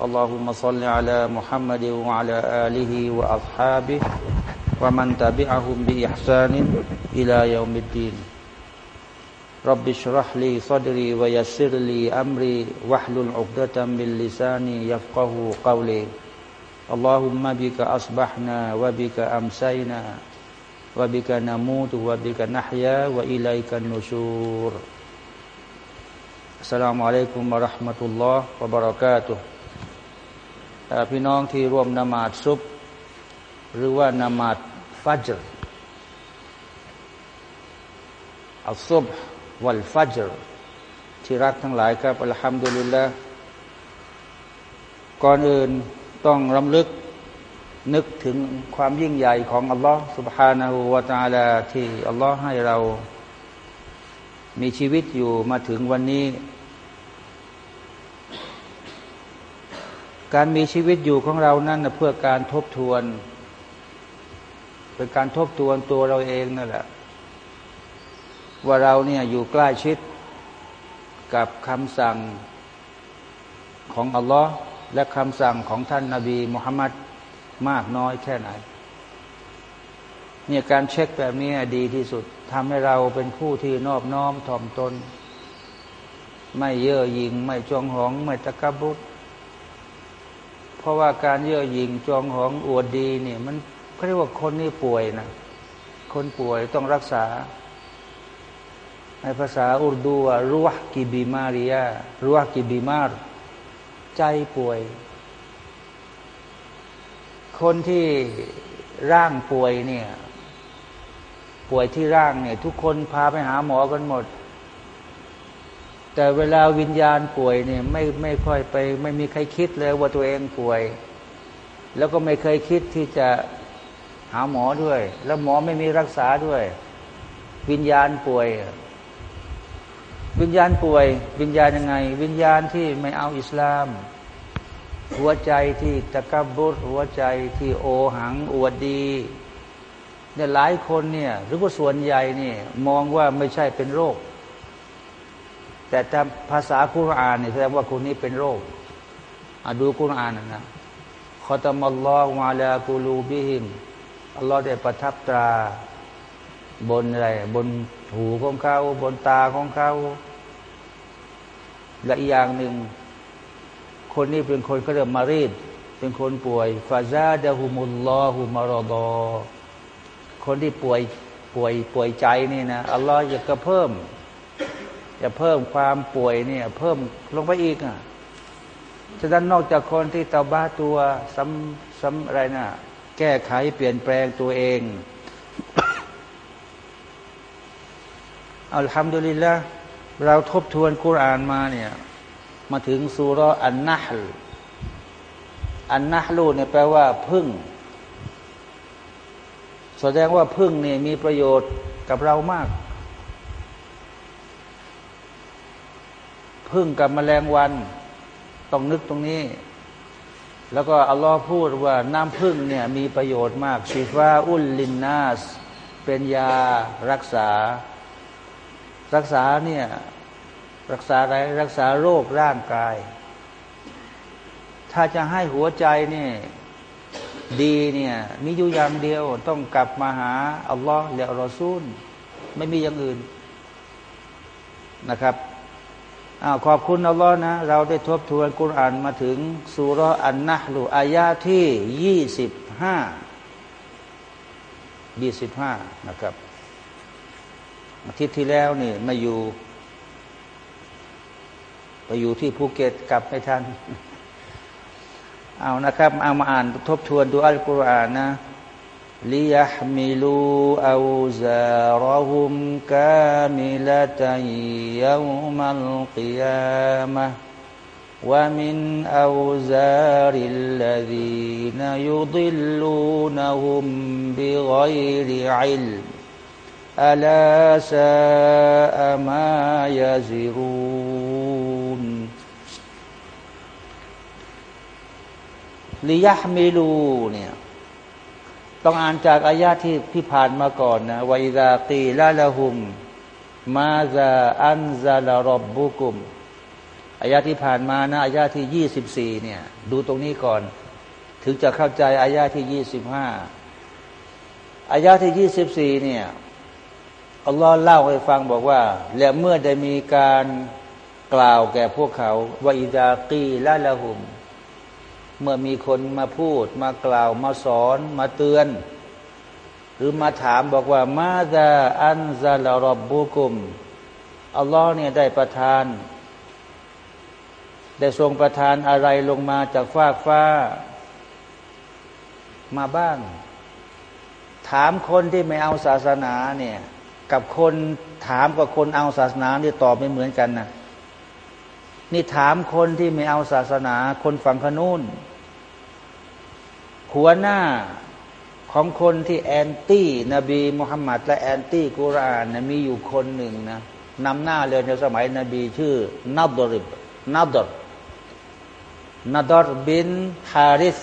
اللهم صل على محمد وعلى آله وأصحابه ومن تبعهم بإحسان إلى يوم الدين. رب اشرح لي صدري ويسر لي أمري واحلل عقدة من لساني يفقه قولي. اللهم بك أصبحنا وبك أمسينا وبك نموت وبك نحيا وإليك النشور. السلام عليكم ورحمة الله وبركاته. พี่น้องที่ร่วมนมาดซุบหรือว่านมาดฟัจรอัลซุบวัลฟัจรที่รักทั้งหลายครับอัลฮัมดุลิลละก่อนอื่นต้องรำลึกนึกถึงความยิ่งใหญ่ของอัลลอฮ์ سبحانه และ تعالى ที่อัลลอฮ์ให้เรามีชีวิตอยู่มาถึงวันนี้ การมีชีวิตอยู่ของเรานั่นเพื่อการทบทวน เป็นการทบทวนตัวเราเองนั่นแหละ ว่าเราเนี่ยอยู่ใกล้ชิดกับคำสั่งของอัลลอฮ์และคำสั่งของท่านนาบีมุฮัมมัดมากน้อยแค่ไหนเนี่ยการเช็คแบบนี้ดีที่สุดทำให้เราเป็นผู้ที่นอบน้อมถ่อมตน ไม่เย่อหยิ่งไม่จองหอง ไม่ตะกบุตร เพราะว่าการเย่อหยิ่งจองหองอวดดีเนี่ยมันเขาเรียกว่าคนนี่ป่วยนะคนป่วยต้องรักษา ในภาษาอุรดูว่ารัวกิบิมาริยารัวกิบิมารใจป่วย คนที่ร่างป่วยเนี่ย ป่วยที่ร่างเนี่ย ทุกคนพาไปหาหมอกันหมด แต่เวลาวิญญาณป่วยเนี่ยไม่ไม่ค่อยไป ไม่มีใครคิดเลยว่าตัวเองป่วย แล้วก็ไม่เคยคิดที่จะหาหมอด้วย แล้วหมอไม่มีรักษาด้วย วิญญาณป่วย วิญญาณป่วย วิญญาณยังไง วิญญาณที่ไม่เอาอิสลาม หัวใจที่ตะกบุตรหัวใจที่โอหังอวดดีเนี่ยหลายคนเนี่ยหรือว่าส่วนใหญ่เนี่ยมองว่าไม่ใช่เป็นโรค แต่ถ้าภาษาคุรานเนี่ยแสดงว่าคนนี้เป็นโรคอดูคุรานนะขอตมัลลอฮฺวาลากูลูบิฮิมอัลลอฮฺได้ประทับตราบนอะไรบนหูของเขา บนตาของเขา และอีกอย่างหนึ่ง คนนี้เป็นคนเขาเรียกมารีด เป็นคนป่วยฟาซาดะฮุมุลลอฮุมารอดอคนที่ป่วยป่วยป่วยใจนี่นะอัลลอฮฺอยากจะเพิ่ม จะเพิ่มความป่วยเนี่ย เพิ่มลงไปอีกอะฉะนั้นนอกจากคนที่เตาบ้าตัวซ้ำซ้ำอะไรนะ่ะ แก้ไขเปลี่ยนแปลงตัวเองอัลฮัมดุลิลละเราทบทวนคุรานมาเนี่ย มาถึงสุรอันนัฮลอันนัฮลูเนี่ยแปลว่าพึ่ง แสดงว่าพึ่งเนี่ยมีประโยชน์กับเรามาก พึ่งกับแมลงวัน ต้องนึกตรงนี้ แล้วก็อัลลอฮ์พูดว่าน้ำพึ่งเนี่ยมีประโยชน์มากชีฟาอุลลินนาส เป็นยารักษา รักษาเนี่ยรักษาอะไรรักษาโรคร่างกาย ถ้าจะให้หัวใจเนี่ยดีเนี่ยมีอยู่อย่างเดียวต้องกลับมาหาอัลลอฮ์และรอซูล ไม่มีอย่างอื่นนะครับ อาขอบคุณอัลลอฮ์นะ เราได้ทบทวนกุรอานมาถึงสุรอันนะลูอายาที่ยี่สิบห้ายี่สิบห้านะครับ อาทิตย์ที่แล้วนี่มาอยู่ไปอยู่ที่ภูเก็ตกลับไม่ทัน เอานะครับ เอามาอ่านทบทวนดูอัลกุรอานนะ ليحملوا أوزارهم كاملة يوم القيامة ومن أوزار الذين يضلونهم بغير علم ألا ساء ما يزرون ليحملواเนี่ย ต้องอ่านจากอายาที่ที่ผ่านมาก่อนนะวัยดาตีละละหุม มาซาอันซาลารบบุกุมอายาที่ผ่านมานะอายาที่ยี่สิบสี่เนี่ยดูตรงนี้ก่อน ถึงจะเข้าใจอายาที่ยี่สิบห้าอายาที่ยี่สิบสี่เนี่ยอัลลอฮ์เล่าให้ฟังบอกว่า และเมื่อได้มีการกล่าวแก่พวกเขาว่าอิดากีละละหุม เมื่อมีคนมาพูด มากล่าวมาสอนมาเตือน หรือมาถามบอกว่ามาซาอันซาลารบบุกุมอัลลอฮ์เนี่ยได้ประทาน ได้ทรงประทานอะไรลงมาจากฟากฟ้า มาบ้าง ถามคนที่ไม่เอาศาสนาเนี่ย กับคนถามกับคนเอาศาสนานี่ตอบไม่เหมือนกันนะนี่ถามคนที่ไม่เอาศาสนา คนฝั่งขนูน หัวหน้าของคนที่แอนตี้นบีมุฮัมมัดและแอนตี้กุรานนะมีอยู่คนหนึ่งนะนำหน้าเลยในสมัยนบีชื่อนับดริบนับดรนาดอรบินฮาริส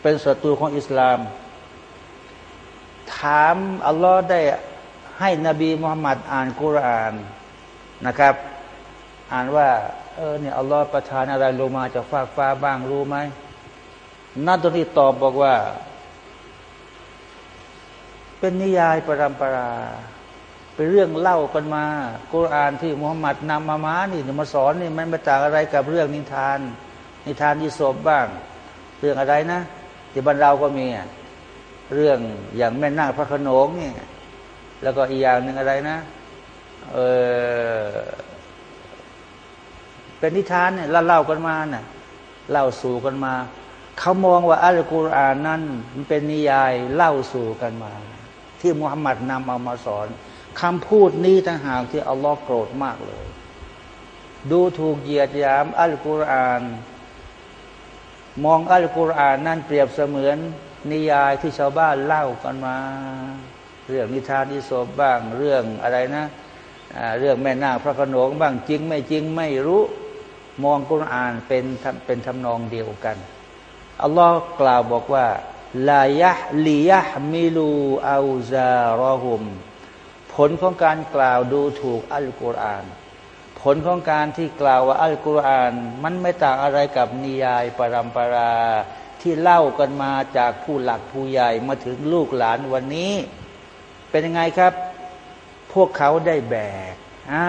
เป็นศัตรูของอิสลาม ถามอัลลอฮ์ได้ให้นบีมุฮัมมัดอ่านกุรานนะครับ อ่านว่า เออเนี่ยอัลลอฮ์ประทานอะไรลงมาจากฟากฟ้าบ้างรู้ไหม นัดรีตอบบอกว่า เป็นนิยายประรำปรา เป็นเรื่องเล่ากันมากุรานที่มุฮัมมัดนำมามานี่มาสอนนี่ไม่มาจากอะไรกับเรื่องนิทาน นิทานที่ศพบ้าง เรื่องอะไรนะที่บรรเราก็มีเรื่องอย่างแม่นาคพระขนงเนี่ยแล้วก็อีกอย่างหนึ่งอะไรนะเออเป็นนิทานเนี่ยเล่ากันมาเน่ะเล่าสู่กันมา เขามองว่าอัลกุรอานนั้นมันเป็นนิยายเล่าสู่กันมา ที่มุฮัมมัดนำเอามาสอนคำพูดนี้ต่างหากที่อัลลอฮ์โกรธมากเลย ดูถูกเหยียดยามอัลกุรอาน มองอัลกุรอานนั่นเปรียบเสมือนนิยายที่ชาวบ้านเล่ากันมา เรื่องนิทานที่ศพบ้างเรื่องอะไรนะเรื่องแม่นาคพระขนงบ้างจริงไม่จริงไม่รู้ มองกุรอานเป็นเป็นทำนองเดียวกัน อัลลอฮ์กล่าวบอกว่าลายะลียะมิลูอาซารอหุม ผลของการกล่าวดูถูกอัลกุรอาน ผลของการที่กล่าวว่าอัลกุรอาน มันไม่ต่างอะไรกับนิยายปรำปรา ที่เล่ากันมาจากผู้หลักผู้ใหญ่มาถึงลูกหลานวันนี้ เป็นยังไงครับ พวกเขาได้แบกอ่า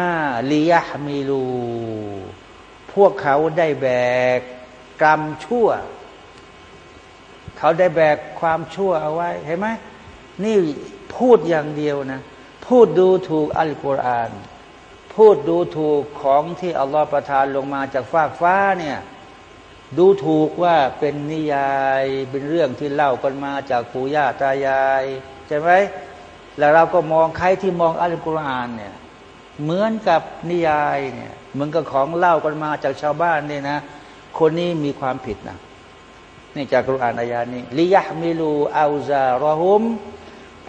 ลียะมีลู พวกเขาได้แบก กรรมชั่ว เขาได้แบกความชั่วเอาไว้เห็นไหมนี่พูดอย่างเดียวนะ พูดดูถูกอัลกุรอาน พูดดูถูกของที่อัลลอฮฺประทานลงมาจากฟากฟ้าเนี่ยดูถูกว่าเป็นนิยายเป็นเรื่องที่เล่ากันมาจากปู่ย่าตายายใช่ไหมแล้วเราก็มองใครที่มองอัลกุรอานเนี่ยเหมือนกับนิยายเนี่ยเหมือนกับของเล่ากันมาจากชาวบ้านเนี่ยนะ คนนี้มีความผิดนะ นี่จากกุรอานอายานี้ลิยะมิลูอาซารอฮุม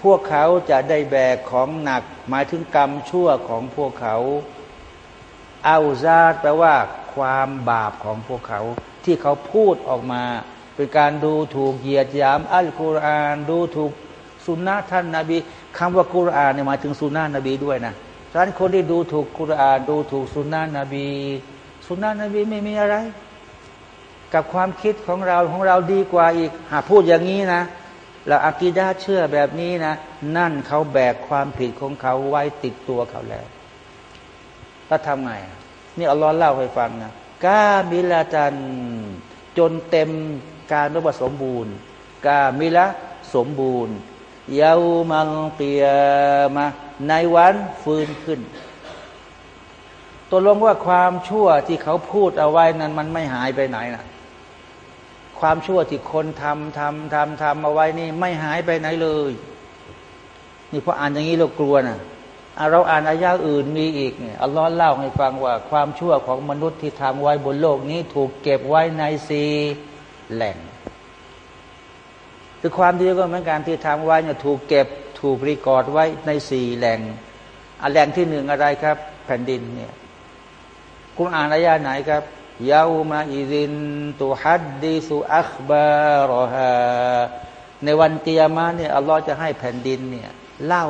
พวกเขาจะได้แบกของหนัก หมายถึงกรรมชั่วของพวกเขาอาซาแปลว่าความบาปของพวกเขา ที่เขาพูดออกมา เป็นการดูถูกเหยียดหยามอัลกุรอานดูถูกสุนนะท่านนาบีคำว่ากุรอานเนี่ยหมายถึงสุนนะนบีด้วยนะฉะนั้นคนที่ดูถูกกุรอาน ดูถูกสุนนะนบี สุนนะนบีไม่มีอะไร กับความคิดของเราของเราดีกว่าอีก หากพูดอย่างนี้นะเราอากีดาเชื่อแบบนี้นะ นั่นเขาแบกความผิดของเขาไว้ติดตัวเขาแล้วแล้วทำไง นี่อัลลอฮ์เล่าให้ฟังนะกามิลาจัน จนเต็มการรบสมบูรณ์ กามิละสมบูรณ์เยาวมังเตียมา ในวันฟื้นขึ้นตัวลงว่าความชั่วที่เขาพูดเอาไว้นั้นมันไม่หายไปไหนนะ ความชั่วที่คนทำทำทำทำเอาไว้นี่ ไม่หายไปไหนเลย นี่พออ่านอย่างนี้เรากลัวนะเราอ่านอายาอื่นมีอีกเนี่ยอัลลอฮ์เล่าให้ฟังว่า ความชั่วของมนุษย์ที่ทำไว้บนโลกนี้ ถูกเก็บไว้ในสีแหล่งคือความดีก็เหมือนกันที่ทำไว้เนี่ยถูกเก็บถูกรีกอดไว้ในสี่แหล่งอันแหล่งที่หนึ่งอะไรครับ แผ่นดินเนี่ยคุณอ่านอายาไหนครับ ยาวมาอิดินตุฮัดดิสุอัคบารอฮาในวันเตียมาเนี่ยอัลลอฮ์จะให้แผ่นดินเนี่ยเล่า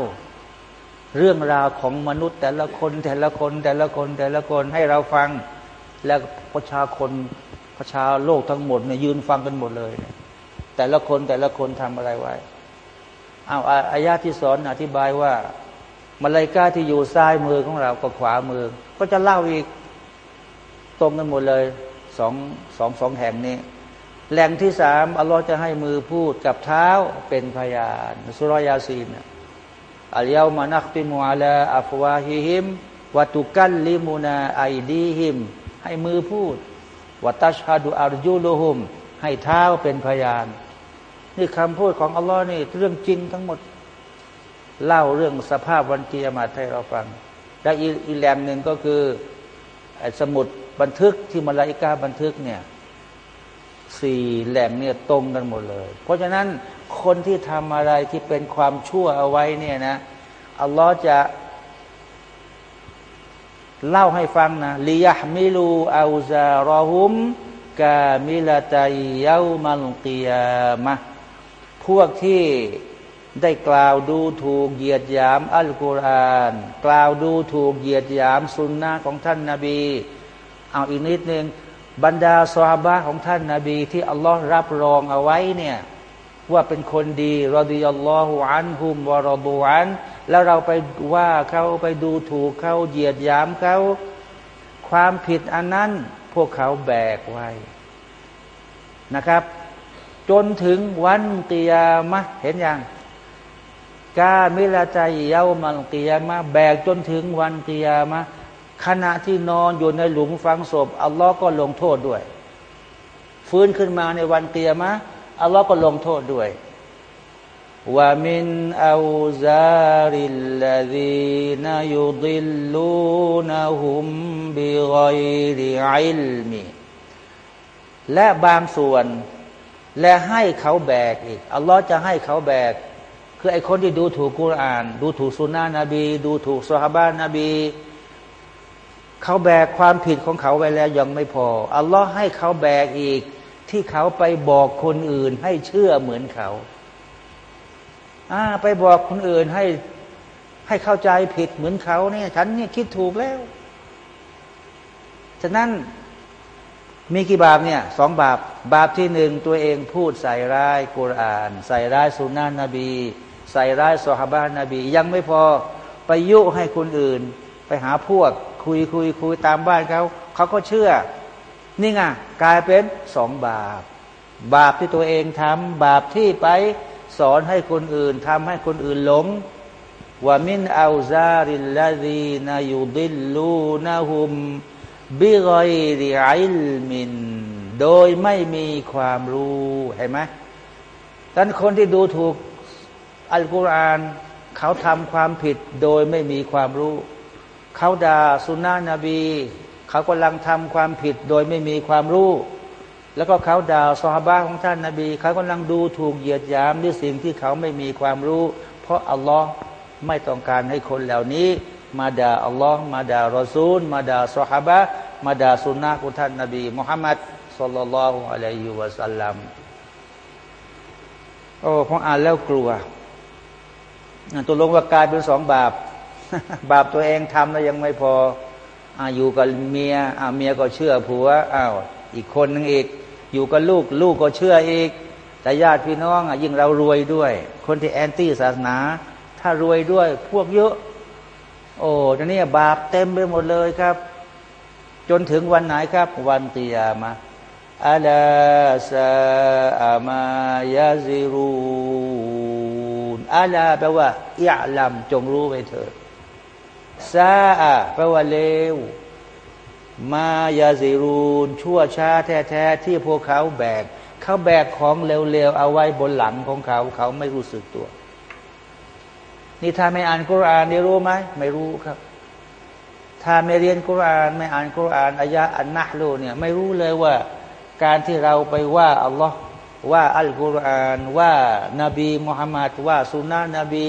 เรื่องราวของมนุษย์ แต่ละคนแต่ละคนแต่ละคนแต่ละคนให้เราฟัง แล้วประชาคนประชาโลกทั้งหมดเนี่ยยืนฟังกันหมดเลย แต่ละคนแต่ละคนทำอะไรไว้เอาอายาที่สอนอธิบายว่ามาลายกาที่อยู่ซ้ายมือของเรากับขวามือ ก็จะเล่าอีก ตรงกันหมดเลยสองสองสองแห่งนี้ แหล่งที่สามอัลลอฮ์จะให้มือพูดกับเท้าเป็นพยานซูเราะฮ์ยาซีน الْيَوْمَ نَخْتِمُ عَلَى أَفْوَاهِهِمْ وَتُكَلِّمُنَا أَيْدِيهِمْ ให้มือพูดوَتَشْهَدُ أَرْجُلُهُمْ ให้เท้าเป็นพยาน นี่คำพูดของอัลลอฮ์นี่เรื่องจริงทั้งหมด เล่าเรื่องสภาพวันกิยามาให้เราฟัง และอีแหลมหนึ่งก็คือสมุด บันทึกที่มาลาอิกาบันทึกเนี่ยสี่แหล่งเนี่ยตรงกันหมดเลย เพราะฉะนั้นคนที่ทำอะไรที่เป็นความชั่วเอาไว้เนี่ยนะอัลลอฮ์จะเล่าให้ฟังนะลียห์มิลูอาซารอฮุมกามิลาตายยามัลกียามะพวกที่ได้กล่าวดูถูกเหยียดหยามอัลกุรอาน กล่าวดูถูกเหยียดหยามสุนนะของท่านนาบี เอาอีกนิดหนึ่งบรรดาสวาบะของท่านนาบี ที่อัลลอฮ์รับรองเอาไว้เนี่ยว่าเป็นคนดีรอดิยัลลอฮุอันฮุมวารดูอัน แล้วเราไปว่าเขาไปดูถูกเขาเหยียดยามเขาความผิดอันนั้น พวกเขาแบกไว้นะครับ จนถึงวันกิยามะเห็นยังกามิลาใจเย้ามันกิยามะแบกจนถึงวันกิยามะ ขณะที่นอนอยู่ในหลุมฝังศพอัลลอฮ์ก็ลงโทษด้วย ฟื้นขึ้นมาในวันเตียมะอัลลอฮ์ก็ลงโทษด้วยว่ามินอูซาริลลาดีนยุดิลลูนฮุมบิไกริอิลมีและบางส่วน และให้เขาแบกอีกอัลลอฮ์จะให้เขาแบก คือไอคนที่ดูถูกกุรอาน ดูถูกสุนนะนบี ดูถูกสฮาบานนบี เขาแบกความผิดของเขาไว้แล้วยังไม่พอ อัลลอฮ์ให้เขาแบกอีก ที่เขาไปบอกคนอื่นให้เชื่อเหมือนเขาอ่าไปบอกคนอื่นให้ให้เข้าใจผิดเหมือนเขาเนี่ยฉันเนี่ยคิดถูกแล้ว ฉะนั้นมีกี่บาปเนี่ยสองบาป บาปที่หนึ่งตัวเองพูดใส่ร้ายกุรอาน ใส่ร้ายสุนนะนบี ใส่ร้ายสฮาบานนบี ยังไม่พอไปยุให้คนอื่น ไปหาพวก คุยคุยคุยตามบ้านเขาเขาก็เชื่อ นี่ไงกลายเป็นสองบาป บาปที่ตัวเองทำบาปที่ไปสอนให้คนอื่นทำให้คนอื่นหลงว่ามินอัลซาริลลาดีนายูดิลลูนาหุมบิกอยริอิลมิน โดยไม่มีความรู้เห็นไหมท่านคนที่ดูถูกอัลกุรอาน เขาทำความผิดโดยไม่มีความรู้ เขาด่าสุนนะนบีเขากำลังทำความผิดโดยไม่มีความรู้ แล้วก็เขาด่าสฮาบะของท่านนาบีเขากำลังดูถูกเหยียดยามด้วยสิ่งที่เขาไม่มีความรู้ เพราะอัลลอฮ์ไม่ต้องการให้คนเหล่านี้ มาด่าอัลลอฮ์มาด่ารอซูล มาด่าสฮาบะมาด่าสุนนะของท่านนาบีมุฮัมมัดสุลลัลลอฮุอะลัยฮิวะสัลลัมโอ้พออ่านแล้วกลัวตัวลงว่ากลายเป็นสองบาป บาปตัวเองทำแล้วยังไม่พอออยู่กับเมียเมียก็เชื่อผัวอ้าวอีกคนนึงอีก อยู่กับลูกลูกก็เชื่ออีก แต่ญาติพี่น้องอยิ่งเรารวยด้วย คนที่แอนตี้ศาสนา ถ้ารวยด้วยพวกเยอะ โอ้ทีนี้บาปเต็มไปหมดเลยครับ จนถึงวันไหนครับ วันตียามาอัลาซาอามายาซิรูนอัลาแปลว่าอิยลัมจงรู้ไว้เถิด ซาอะแปลว่าเลว มายาซิรูน ชั่วช้าแท้ๆที่พวกเขาแบก เขาแบกของเร็วๆ เอาไว้บนหลังของเขา เขาไม่รู้สึกตัว นี่ถ้าไม่อ่านกุรานได้รู้ไหม ไม่รู้ครับ ถ้าไม่เรียนกุราน ไม่อ่านกุรานอายะอันนะลูเนี่ย ไม่รู้เลยว่า การที่เราไปว่าอัลลอฮ์ว่าอัลกุรอานว่านาบีมุฮัมมัดว่าสุนนะนบี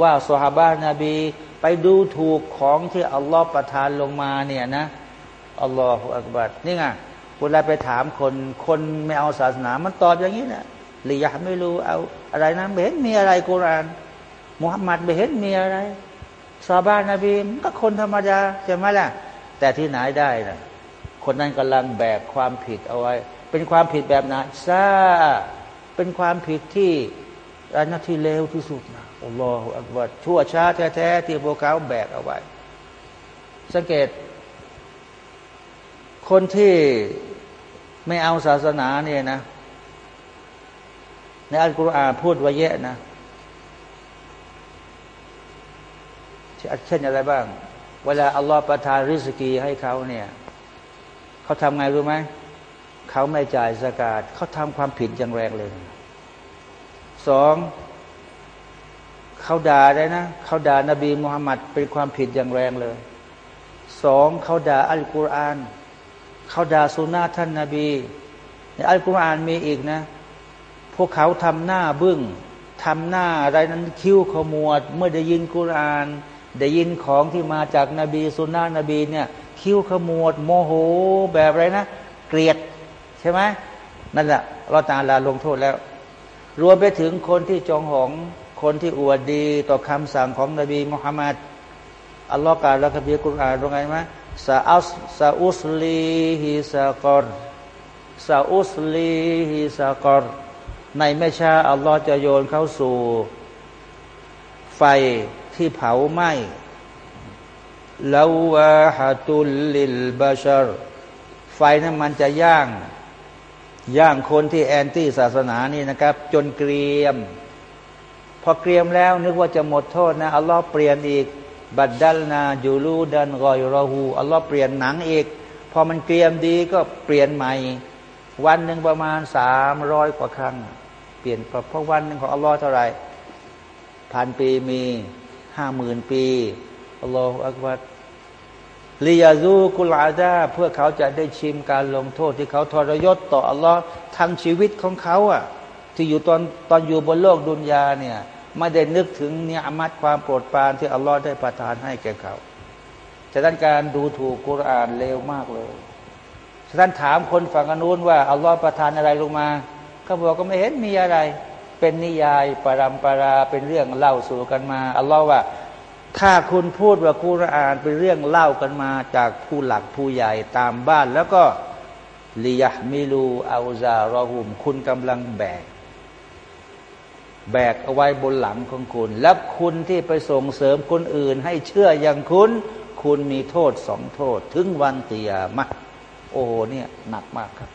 ว่าสุฮาบะนบี ไปดูถูกของที่อัลลอฮ์ประทานลงมาเนี่ยนะอัลลอฮฺอักบัดนี่ไงเวลาไปถามคนคนไม่เอาศาสนา มันตอบอย่างนี้นะหรือยากไม่รู้เอาอะไรนะไม่เห็นมีอะไรกุรานมุฮัมมัดไม่เห็นมีอะไรซาบานนบีมันก็คนธรรมดาใช่ไหมล่ะ แต่ที่ไหนได้นะคนนั้นกำลังแบกความผิดเอาไว้ เป็นความผิดแบบไหนซาเป็นความผิดที่อันนั้นที่เลวที่สุดนะ อัลลอฮฺอักบัดชั่วช้าแท้ๆที่พวกเขาแบกเอาไว้ สังเกต คนที่ไม่เอาศาสนาเนี่ยนะ ในอัลกุรอานพูดไว้เยอะนะเช่นอะไรบ้าง เวลาอัลลอฮฺประทานริสกีให้เขาเนี่ยเขาทำไงรู้ไหมเขาไม่จ่ายสกาดเขาทำความผิดอย่างแรงเลยสอง เขาด่าได้นะเขาด่านบีมุฮัมมัดเป็นความผิดอย่างแรงเลยสองเขาด่าอัลกุรอานเขาด่าสุนาท่านนาบีในอัลกุรอานมีอีกนะ พวกเขาทำหน้าบึง้งทำหน้าอะไรนั้นคิ้วขมวด เมื่อได้ยินกุรอาน ได้ยินของที่มาจากนาบีสุนนะนบีเนี่ย คิ้วขมวด โมโหแบบไรนะ เกลียดใช่ไหมนั่นแหละเราตาลาลงโทษแล้ว รวมไปถึงคนที่จองหอง คนที่อวดดีต่อคำสั่งของนบีมุฮัมมัดอัลลอฮ์กล่าวแล้วคัมภีร์กุรอานตรงไงไหมซาอัสซาอุสลีฮิซากรซาอุสลีฮิซากรในไม่ช้าอัลลอฮ์จะโยนเข้าสู่ ไฟที่เผาไหม้ลาวาฮาตุลลิลบาชรไฟนั้นมันจะย่าง ย่างคนที่แอนตี้ศาสนานี่นะครับ จนเกรียม อเกรียมแล้ว นึกว่าจะหมดโทษนะอัลลอฮ์เปลี่ยนอีก บัดดัลนาจูลูดันรอยรอหูอัลลอฮ์เปลี่ยนหนังอีก พอมันเกรียมดีก็เปลี่ยนใหม่ วันหนึ่งประมาณสามร้อยกว่าครั้ง เปลี่ยนเพราะวันหนึ่งของอัลลอฮ์เท่าไหร่พันปีมีห้าหมื่นปีอัลลอฮฺอักบัดลียาซูกุลอาดาเพื่อเขาจะได้ชิมการลงโทษที่เขาทรยศต่ออัลลอฮ์ทั้งชีวิตของเขาอะที่อยู่ตอนตอนอยู่บนโลกดุนยาเนี่ย ไม่ได้นึกถึงเนี่ยอมัดความโปรดปรานที่อัลลอฮ์ได้ประทานให้แก่เขาฉะนั้นการดูถูกกุรอานเลวมากเลยฉะนั้นถามคนฝั่งอนุนว่าอัลลอฮ์ประทานอะไรลงมาเขาบอกก็ไม่เห็นมีอะไร เป็นนิยายปรำปราเป็นเรื่องเล่าสู่กันมา อัลลอฮ์ว่า ถ้าคุณพูดว่าคุรานเป็นเรื่องเล่ากันมา จากผู้หลักผู้ใหญ่ตามบ้านแล้วก็ลียะมิลูอาซารอหุม คุณกำลังแบก แบกเอาไว้บนหลังของคุณ และคุณที่ไปส่งเสริมคนอื่น ให้เชื่ออย่างคุณ คุณมีโทษสองโทษ ถึงวันเตียมะโอ้เนี่ยหนักมากครับ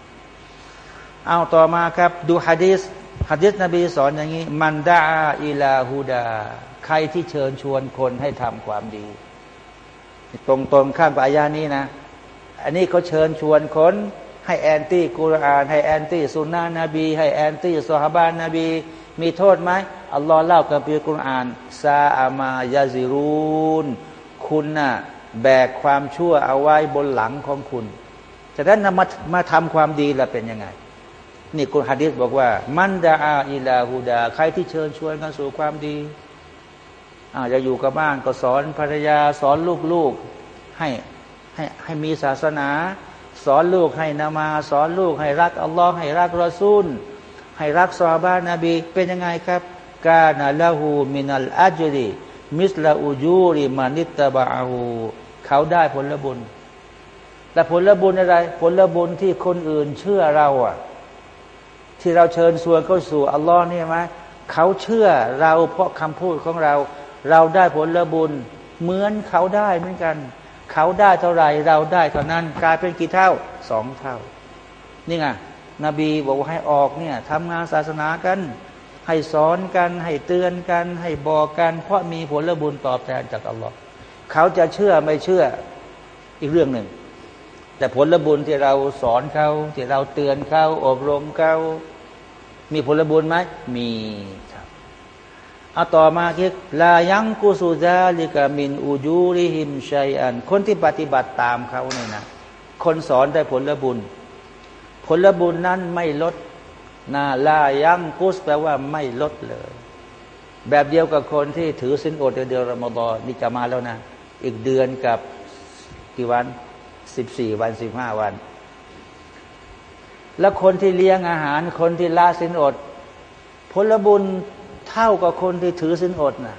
เอาต่อมาครับ ดูฮะดีษฮะดิษนบีสอนอย่างนี้ มันดาอิลาฮูดา ใครที่เชิญชวนคนให้ทำความดี ตรงตรงข้ามกับอายานี้นะ อันนี้เขาเชิญชวนคน ให้แอนตี้กุรอาน ให้แอนตี้สุนนะนบี ให้แอนตี้สฮาบานนบี มีโทษไหมอัลลอฮ์เล่ากับพีกุรอานซาอามายาซิรูนคุณน่ะแบกความชั่วเอาไว้บนหลังของคุณจากนั้นมามาทำความดีแล้วเป็นยังไง นี่คุณฮะดิษบอกว่า มันดาอาอิลาฮูดา ใครที่เชิญชวนกันสู่ความดีอาจะอยู่กับบ้านก็สอนภรรยาสอนลูกๆให้ให้ให้มีศาสนา สอนลูกให้นามา สอนลูกให้รักอัลลอฮ์ให้รักรอซูล ให้รักซาบานาบี เป็นยังไงครับ กาณละหูมินัลอัจรีมิสลาอูจูริมานิตบาหูเขาได้ผลบุญ แต่ผลบุญอะไร ผลบุญที่คนอื่นเชื่อเราอะ ที่เราเชิญชวนเข้าสู่อัลลอฮ์นี่ไหมเขาเชื่อเราเพราะคำพูดของเรา เราได้ผลบุญ เหมือนเขาได้เหมือนกัน เขาได้เท่าไรเราได้เท่านั้น กลายเป็นกี่เท่าสองเท่า นี่ไงนบีบอกว่าให้ออกเนี่ยทำงานศาสนากัน ให้สอนกัน ให้เตือนกัน ให้บอกกัน เพราะมีผลบุญตอบแทนจากอัลลอฮ์เขาจะเชื่อไม่เชื่ออีกเรื่องหนึ่ง แต่ผลบุญที่เราสอนเขาที่เราเตือนเขาอบรมเขามีผลบุญไหมมี เอาต่อมาคิดลายังกุสุซาลิกามินอูจูริหิมชัยอัน คนที่ปฏิบัติตามเขาเนี่ยนะ คนสอนได้ผลบุญ ผลบุญนั้นไม่ลดนาลายังกุสแปลว่าไม่ลดเลย แบบเดียวกับคนที่ถือสินอดเดือนรอมฎอนนี่จะมาแล้วนะ อีกเดือนกับกี่วันสิบสี่วันสิบห้าวัน แล้วคนที่เลี้ยงอาหาร คนที่ละสินอด ผลบุญ เท่ากับคนที่ถือสินอดนะ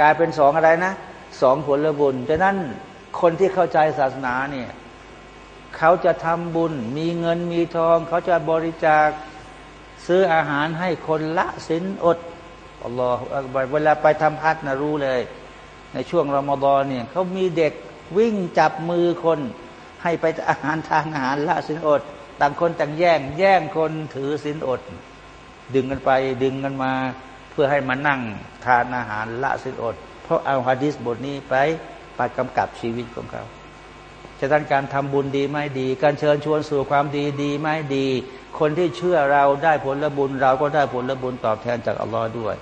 กลายเป็นสองอะไรนะสองผลบุญดังนั้นคนที่เข้าใจศาสนาเนี่ยเขาจะทำบุญ มีเงินมีทอง เขาจะบริจาคซื้ออาหารให้คนละสินอดอัลลอฮฺเวลาไปทำพัดนะรู้เลย ในช่วงรอมฎอนเนี่ยเขามีเด็กวิ่งจับมือคน ให้ไปอาหารทางอาหารละสินอด ต่างคนต่างแย่ง แย่งคนถือสินอด ดึงกันไปดึงกันมา เพื่อให้มานั่งทานอาหารละสินอด เพราะเอาฮะดิษบทนี้ไปไปกำกับชีวิตของเขาจะด้านการทำบุญดีไม่ดี การเชิญชวนสู่ความดีดีไม่ดี คนที่เชื่อเราได้ผลบุญ เราก็ได้ผลบุญตอบแทนจากอัลลอฮ์ด้วย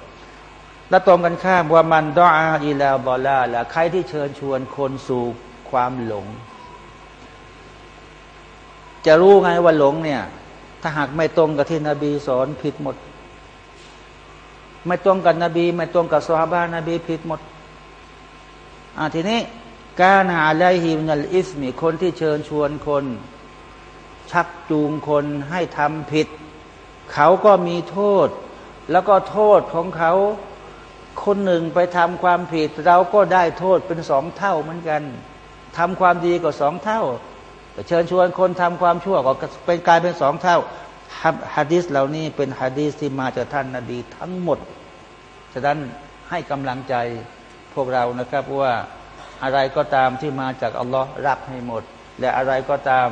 และตรงกันข้ามว่ามันดออาอีลาบอลาละใครที่เชิญชวนคนสู่ความหลง จะรู้ไงว่าหลงเนี่ย ถ้าหากไม่ตรงกับที่นบีสอนผิดหมด ไม่ตรงกับนบี ไม่ตรงกับสฮาบานบีผิดหมดอ่าทีนี้การหาไลฮิมนัลอิสมีคนที่เชิญชวนคน ชักจูงคนให้ทำผิด เขาก็มีโทษ แล้วก็โทษของเขาคนหนึ่งไปทำความผิด เราก็ได้โทษเป็นสองเท่าเหมือนกันทำความดีก็สองเท่า เชิญชวนคนทำความชั่วก็เป็นกลายเป็นสองเท่าฮะดิษเหล่านี้เป็นฮะดิษที่มาจากท่านนาบีทั้งหมด ฉะนั้นให้กำลังใจพวกเรานะครับว่าอะไรก็ตามที่มาจากอัลลอฮ์รับให้หมด และอะไรก็ตาม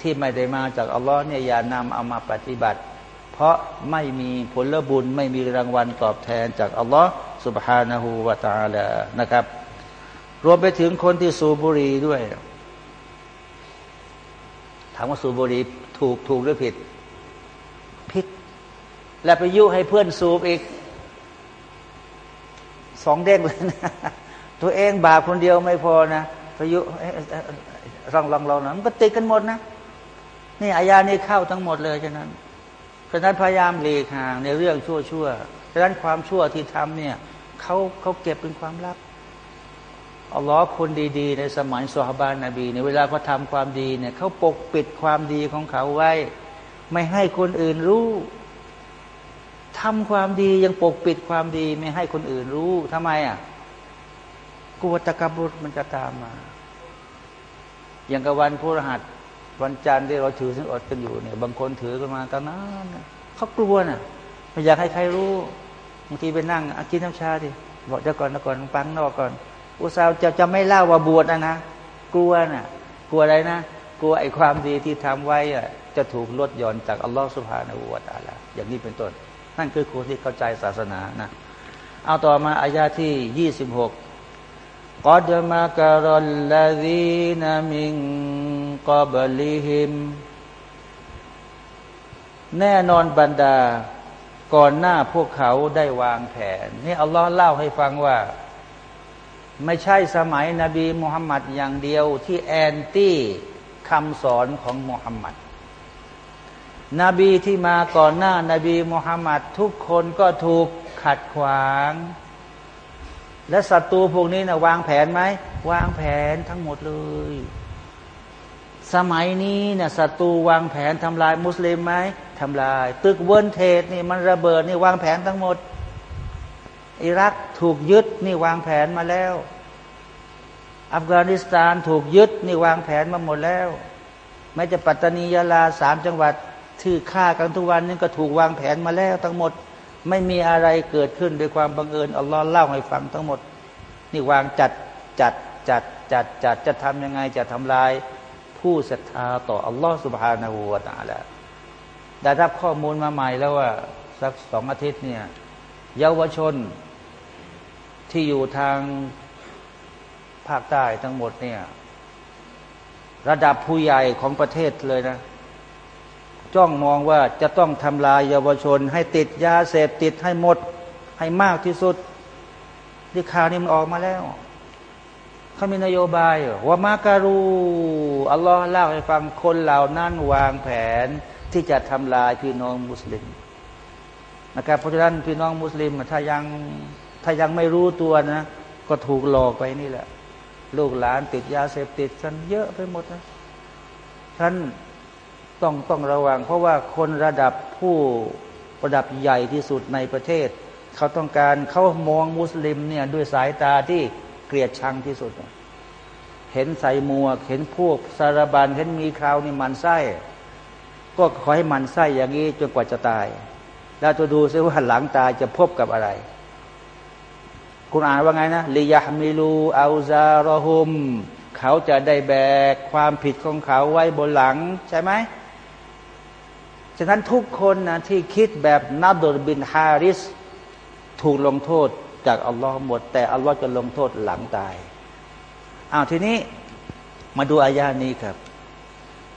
ที่ไม่ได้มาจากอัลลอฮ์เนี่ยอย่านำเอามาปฏิบัติ เพราะไม่มีผลบุญไม่มีรางวัลตอบแทนจากอัลลอฮ์สุบฮานาหูวาตาลานะครับ รวมไปถึงคนที่สูบบุหรีด้วย ถามว่าสูบบุหรี่ถูกถูกหรือผิดผิด และไปยุให้เพื่อนสูบอีกสองเด้งเลยนะตัวเองบาปคนเดียวไม่พอนะพายุลองลองลองนะมันก็ติดกันหมดนะนี่อายานี้เข้าทั้งหมดเลยฉะนั้นฉะนั้นพยายามหลีกห่างในเรื่องชั่วชั่วฉะนั้นความชั่วที่ทำเนี่ยเขาเขาเก็บเป็นความลับ อัลลอฮ์คนดีๆ ในสมัยสุฮาบานนบีในเวลาเขาทาความดีเนี่ยเขาปกปิดความดีของเขาไว้ ไม่ให้คนอื่นรู้ทำความดียังปกปิดความดีไม่ให้คนอื่นรู้ทำไมอะกลัวตะกบุตรมันจะตามมา อย่างกับวันพุรหัสวันจันทร์ที่เราถือซึ่งอดกันอยู่เนี่ย บางคนถือกันมาตอนนั้นเขากลัวน่ะไม่อยากให้ใครรู้บางทีไปนั่งอากินน้ำชาดิบอกเดี๋ยวก่อนเดี๋ยวก่อนปังนอกก่อน อุตส่าห์จะจะไม่เล่าว่าบวชนะนะกลัวน่ะ กลัวอะไรนะกลัวไอ้ความดีที่ทำไว้อะจะถูกลดหย่อนจากอัลลอฮฺสุบฮานอูวาตาละอย่างนี้เป็นต้น นั่นคือคนที่เข้าใจศาสนานะเอาต่อมาอายาที่ยี่สิบหกกอดมาการลลาดีนามิงกอบลิฮิมแน่นอนบรรดา ก่อนหน้าพวกเขาได้วางแผน นี่อัลลอฮ์เล่าให้ฟังว่า ไม่ใช่สมัยนบีมุฮัมมัดอย่างเดียวที่แอนตี้คำสอนของมุฮัมมัดนบีที่มาก่อนหน้านาบีมุฮัมมัดทุกคนก็ถูกขัดขวาง และศัตรูพวกนี้นะวางแผนไหม วางแผนทั้งหมดเลย สมัยนี้เนี่ยศัตรูวางแผนทำลายมุสลิมไหมทำลาย ตึกเวิร์นเทดนี่มันระเบิดนี่วางแผนทั้งหมด อิรักถูกยึดนี่วางแผนมาแล้ว อัฟกานิสถานถูกยึดนี่วางแผนมาหมดแล้วแม้จะปัตตานียาลาสามจังหวัดที่ฆ่ากันทุกวันนี่ก็ถูกวางแผนมาแล้ว ทั้งหมดไม่มีอะไรเกิดขึ้นด้วยความบังเอิญอัลลอฮ์เล่าให้ฟังทั้งหมด นี่วางจัดจัดจัดจัดจัดจะทำยังไงจะทำลายผู้ศรัทธาต่ออัลลอฮ์สุบฮานาหูวาตาละได้รับข้อมูลมาใหม่แล้วว่าสักสองอาทิตย์เนี่ย เยาวชนที่อยู่ทางภาคใต้ทั้งหมดเนี่ย ระดับผู้ใหญ่ของประเทศเลยนะ จ้องมองว่าจะต้องทำลายเยาวชน ให้ติดยาเสพติดให้หมด ให้มากที่สุดที่ข่าวนี้มันออกมาแล้วเขามีนโยบายว่ามาการูอัลลอฮ์เล่าให้ฟังคนเหล่านั้นวางแผนที่จะทำลายพี่น้องมุสลิม นะครับเพราะฉะนั้นพี่น้องมุสลิมถ้ายังถ้ายังไม่รู้ตัวนะ ก็ถูกหลอกไปนี่แหละ ลูกหลานติดยาเสพติดกันเยอะไปหมดนะท่านต้องต้องระวัง เพราะว่าคนระดับผู้ระดับใหญ่ที่สุดในประเทศ เขาต้องการเขามองมุสลิมเนี่ยด้วยสายตาที่เกลียดชังที่สุด เห็นใส่หมวก เห็นพวกสารบันเห็นมีคราวนี่มันไส้ ก็ขอให้มันไส้อย่างนี้จนกว่าจะตาย แล้วจะดูซิว่าหลังตายจะพบกับอะไร คุณอ่านว่าไงนะลิยามิลูอาซารอฮุม เขาจะได้แบกความผิดของเขาไว้บนหลัง ใช่ไหมฉะนั้นทุกคนนะที่คิดแบบนับดลบินฮาริส ถูกลงโทษจากอัลลอฮ์หมด แต่อัลลอฮ์จะลงโทษหลังตายอ้าวทีนี้มาดูอายานี้ครับ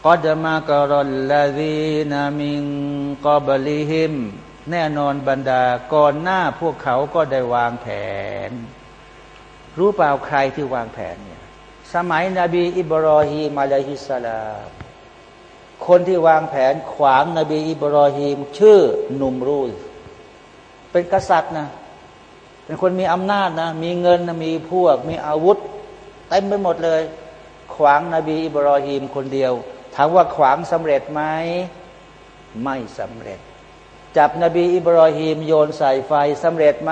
กอดมากรลลาดีนามิงกอบลิฮิม แน่นอนบรรดาก่อนหน้าพวกเขาก็ได้วางแผน รู้เปล่าใครที่วางแผนเนี่ยสมัยนบีอิบรอฮีมอะลัยฮิสลามคนที่วางแผนขวางนบีอิบรอฮีม ชื่อนุมรูซเป็นกษัตริย์นะเป็นคนมีอำนาจนะ มีเงินนะมีพวก มีอาวุธเต็มไปหมดเลย ขวางนบีอิบรอฮีมคนเดียว ถามว่าขวางสำเร็จไหมไม่สำเร็จ จับนบีอิบรอฮีมโยนใส่ไฟสำเร็จไหม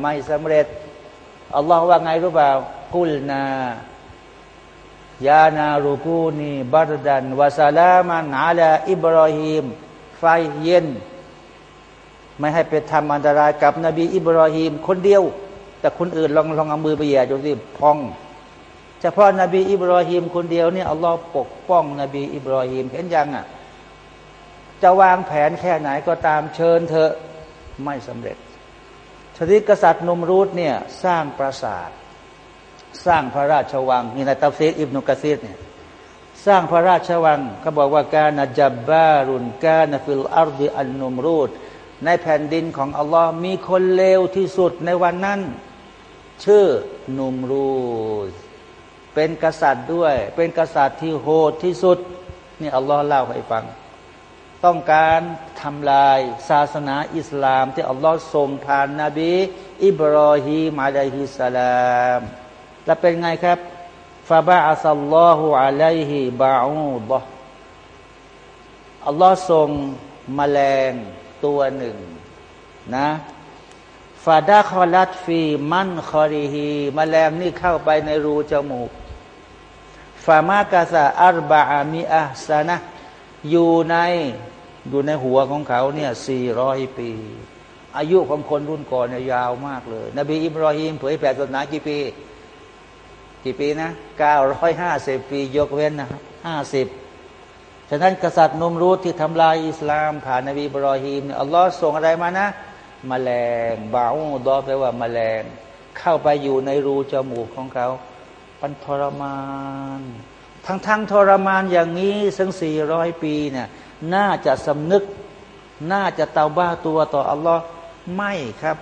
ไม่สำเร็จอัลลอฮ์ว่าไงรู้เปล่ากุลนายานารูกูนีบารดันวาซาลามันอาลาอิบรอฮีม ไฟเย็น ไม่ให้ไปทำอันตรายกับนบีอิบราฮิมคนเดียว แต่คนอื่นลองลองเอามือไปแหย่ดูสิพอง เฉพาะนบีอิบราฮิมคนเดียวเนี่ยอัลลอฮ์ปกป้องนบีอิบราฮิมเห็นยังอะจะวางแผนแค่ไหนก็ตามเชิญเธอไม่สำเร็จชนิดกษัตริย์นมรูดเนี่ยสร้างปราสาท สร้างพระราชวังนี่ในตัฟซีรอิบนุกะซีรเนี่ยสร้างพระราชวังเขาบอกว่าكان جبار كان في الأرض النمرودในแผ่นดินของอัลลอฮ์มีคนเลวที่สุดในวันนั้น ชื่อนุมรูซ เป็นกษัตริย์ด้วย เป็นกษัตริย์ที่โหดที่สุดนี่อัลลอฮ์เล่าให้ฟัง ต้องการทำลายศาสนาอิสลาม ที่อัลลอฮ์ส่งผ่านนาบี อิบรอฮีมอะลัยฮิสลามและเป็นไงครับฟาบะอัสลลอฮุอะลัยฮิบาอูบะอัลลอฮ์ส่งมแมลงตัวหนึ่งนะฟาดาคอลัดฟีมันคอรีฮีมแมลงนี่เข้าไปในรูจมูก ฟามากาซาอัรบาอามีอาสนะอยู่ในอยู่ในหัวของเขาเนี่ยสี่ร้อยปี อายุของคนรุ่นก่อนเนี่ยยาวมากเลย นบีอิบรอฮิมเผยแผ่ศาสนากี่ปี กี่ปีนะเก้าร้อยห้าสิบปี ยกเว้นนะห้าสิบฉะนั้นกษัตริย์นมรูดที่ทำลายอิสลาม ผ่านนบีบรอฮีมเนี่ยอัลลอฮ์ส่งอะไรมานะมแมลงบาอูดอแปลว่ามแมลง เข้าไปอยู่ในรูจมูกของเขา ปันทรมาน ทั้งทั้งทรมานอย่างนี้ซึ่งสี่ร้อยปีเนี่ยน่าจะสำนึก น่าจะเตาบ้าตัวต่ออัลลอฮ์ไม่ครับ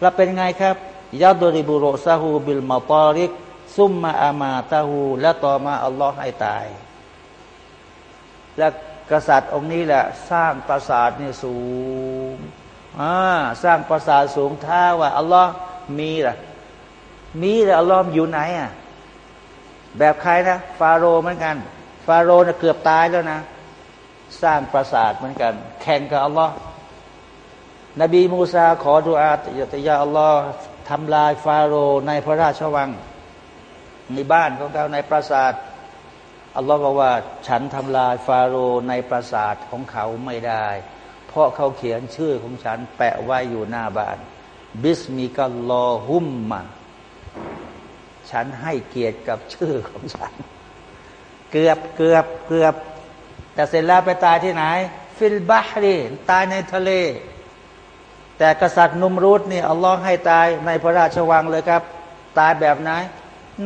แล้วเป็นไงครับยาดริบุโรซาฮูบิลมาตอริก ซุมมาอามาตาฮูและต่อมาอัลลอฮ์ให้ตาย และกษัตริย์องค์นี้แหละสร้างปราสาทนี่สูงอ่าสร้างปราสาทสูงท้าว่าอัลลอฮ์มีล่ะมีแต่อัลลอฮ์อยู่ไหนอะ แบบใครนะฟาโรเหมือนกัน ฟาโรนะเกือบตายแล้วนะ สร้างปราสาทเหมือนกัน แข่งกับอัลลอฮ์นบีมูซาขอดุอา يا اللهทำลายฟาโรห์ในพระราชวัง ในบ้านของเขาในปราสาทอัลลอฮ์บอกว่า ฉันทำลายฟาโรห์ในปราสาทของเขาไม่ได้ เพราะเขาเขียนชื่อของฉัน แปะไว้อยู่หน้าบ้าน باسمك اللهم ฉันให้เกียรติกับชื่อของฉัน เกือบเกือบเกือบ แต่เสร็จแล้วไปตายที่ไหน ฟิลบาฮรีตายในทะเล แต่กษัตริย์นุมรุดนี่อัลลอฮ์ให้ตายในพระราชวังเลยครับ ตายแบบไหน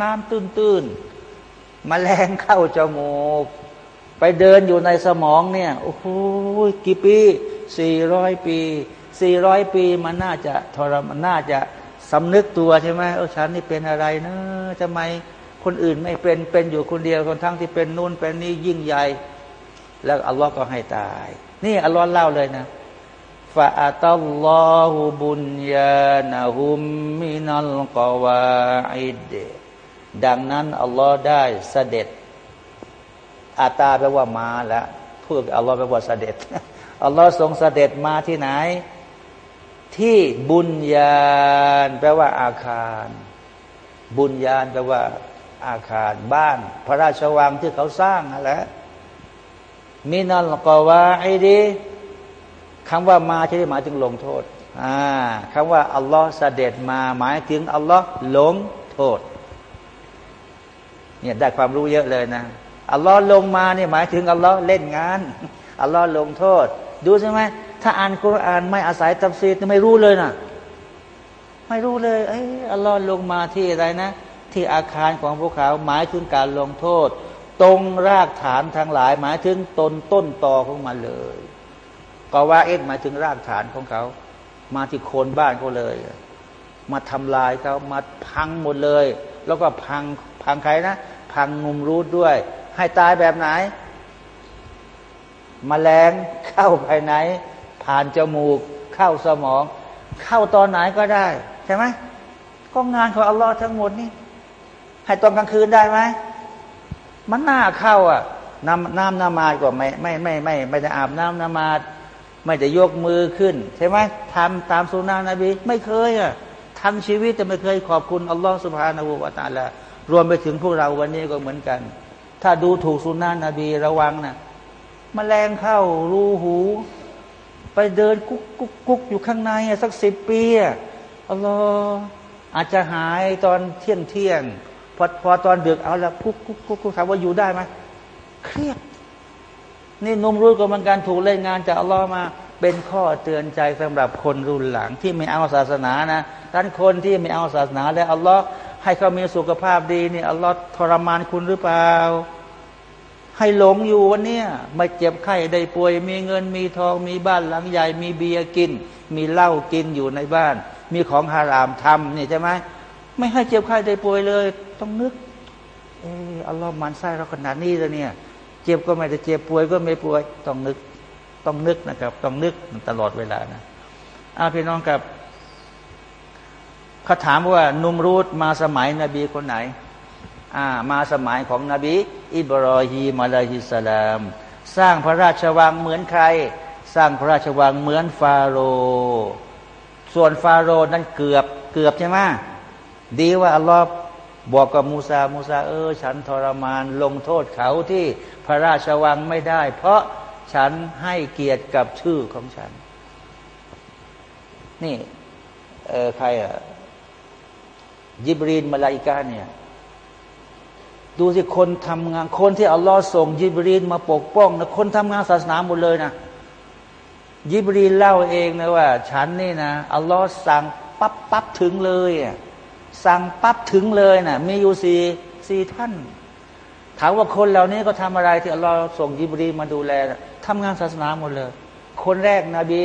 น้ำตื้นๆมแมลงเข้าจมูก ไปเดินอยู่ในสมองเนี่ย โอ้โหกี่ปีสี่ร้อยปีสี่ร้อยปีมันน่าจะทรมานน่าจะ สำนึกตัวใช่ไหมเออฉันนี่เป็นอะไรนะทำไมคนอื่นไม่เป็นเป็นอยู่คนเดียวคนทั้งที่เป็นนู่นเป็นนี่ยิ่งใหญ่ แล้วอัลลอฮ์ก็ให้ตาย นี่อัลลอฮ์เล่าเลยนะฟาอัตัลลอฮุบุญญาณหุมมินัลกวาอิดดังนั้นอัลลอฮ์ได้เสด็จอาตาแปลว่ามาแล้วพูดอัลลอฮ์แปลว่าเสด็จอัลลอฮ์ทรงเสด็จมาที่ไหน ที่บุญญาณแปลว่าอาคาร บุญญาณแปลว่า อาคารบ้าน พระราชวังที่เขาสร้างนั่นแหละมินัลกว่าไอ้ดีคำว่ามาใช่ไหมหมายถึงลงโทษอ่าคำว่าอัลลอฮ์เสด็จมาหมายถึงอัลลอฮ์ลงโทษเนี่ยได้ความรู้เยอะเลยนะอัลลอฮ์ลงมาเนี่ยหมายถึงอัลลอฮ์เล่นงานอัลลอฮ์ลงโทษ ดูใช่ไหม ถ้าอ่านคุรานไม่อาศัยตัฟซีดไม่รู้เลยนะไม่รู้เลยเอ้อัลลอฮ์ลงมาที่อะไรนะ ที่อาคารของพวกเขาหมายถึงการลงโทษ ตรงรากฐานทั้งหลาย หมายถึงตนต้นตอของมันเลยก็ว่าเอ็ดหมายถึงรากฐานของเขา มาที่โคนบ้านเขาเลย มาทำลายเขามาพังหมดเลย แล้วก็พังพังใครนะ พังงุมรูดด้วย ให้ตายแบบไหนมแมลงเข้าภายใน ผ่านจมูก เข้าสมอง เข้าตอนไหนก็ได้ ใช่ไหมก็งานของอัลลอฮ์ทั้งหมดนี่ให้ตอนกลางคืนได้ไหมมันน่าเข้าอะน้ำน้ำนามาดก็ไม่ไม่ไม่ไม่ไม่ได้อาบน้ำนามาดไม่ได้ยกมือขึ้น ใช่ไหมทำตามสุนานะนบีไม่เคยอะทั้งชีวิตแต่ไม่เคยขอบคุณอัลลอฮ์สุบฮานาบูวาตาละรวมไปถึงพวกเราวันนี้ก็เหมือนกัน ถ้าดูถูกสุนานะนบีระวังนะมแมลงเข้ารูหู ไปเดินกุ๊กกุ๊กกุ๊กอยู่ข้างในสักสิบปีอัลลอฮ์อาจจะหายตอนเที่ยงเที่ยงพอพอตอนดึกเอาละกุ๊กกุ๊กกุ๊กถามว่าอยู่ได้ไหมเครียดนี่นุ่มรู้กับมันการถูกเล่นงานจากอัลลอฮ์มาเป็นข้อเตือนใจสำหรับคนรุ่นหลังที่ไม่เอาศาสนานะท่านคนที่ไม่เอาศาสนา แล้วอัลลอฮ์ให้เขามีสุขภาพดีนี่อัลลอฮ์ทรมานคุณหรือเปล่า ให้หลงอยู่วันนี้ไม่เจ็บไข้ได้ป่วย มีเงินมีทองมีบ้านหลังใหญ่ มีเบียร์กิน มีเหล้ากินอยู่ในบ้าน มีของฮารามทำนี่ใช่ไหมไม่ให้เจ็บไข้ได้ป่วยเลย ต้องนึกเอออัลลอฮ์มันไส้เราขนาดนี้แล้วเนี่ย เจ็บก็ไม่ได้เจ็บป่วยก็ไม่ป่วย ต้องนึก ต้องนึกนะครับ ต้องนึกตลอดเวลานะอาพี่น้องกับเขาถามว่านุมรูดมาสมัยนบีคนไหน มาสมัยของนบี อิบรอฮีมอะลัยฮิสลาม สร้างพระราชวังเหมือนใคร สร้างพระราชวังเหมือนฟาโรห์ส่วนฟาโรห์นั้นเกือบเกือบใช่ไหมดีว่าอัลลอฮ์บอกกับมูซา มูซาเออ ฉันทรมานลงโทษเขาที่พระราชวังไม่ได้ เพราะฉันให้เกียรติกับชื่อของฉัน นี่ เออใครอะยิบรีนมาลาอิกาเนี่ย ดูสิคนทำงาน คนที่อัลลอฮ์ส่งยิบรีนมาปกป้องนะคนทำงานศาสนาหมดเลยนะยิบรีนเล่าเองนะว่า ฉันนี่นะอัลลอฮ์สั่งปั๊บปั๊บถึงเลยอะสั่งปั๊บถึงเลยนะมีอยู่สี่สี่ท่าน ถามว่าคนเหล่านี้ก็ทำอะไรที่อัลลอฮ์ส่งยิบรีนมาดูแลทำงานศาสนาหมดเลย คนแรกนบี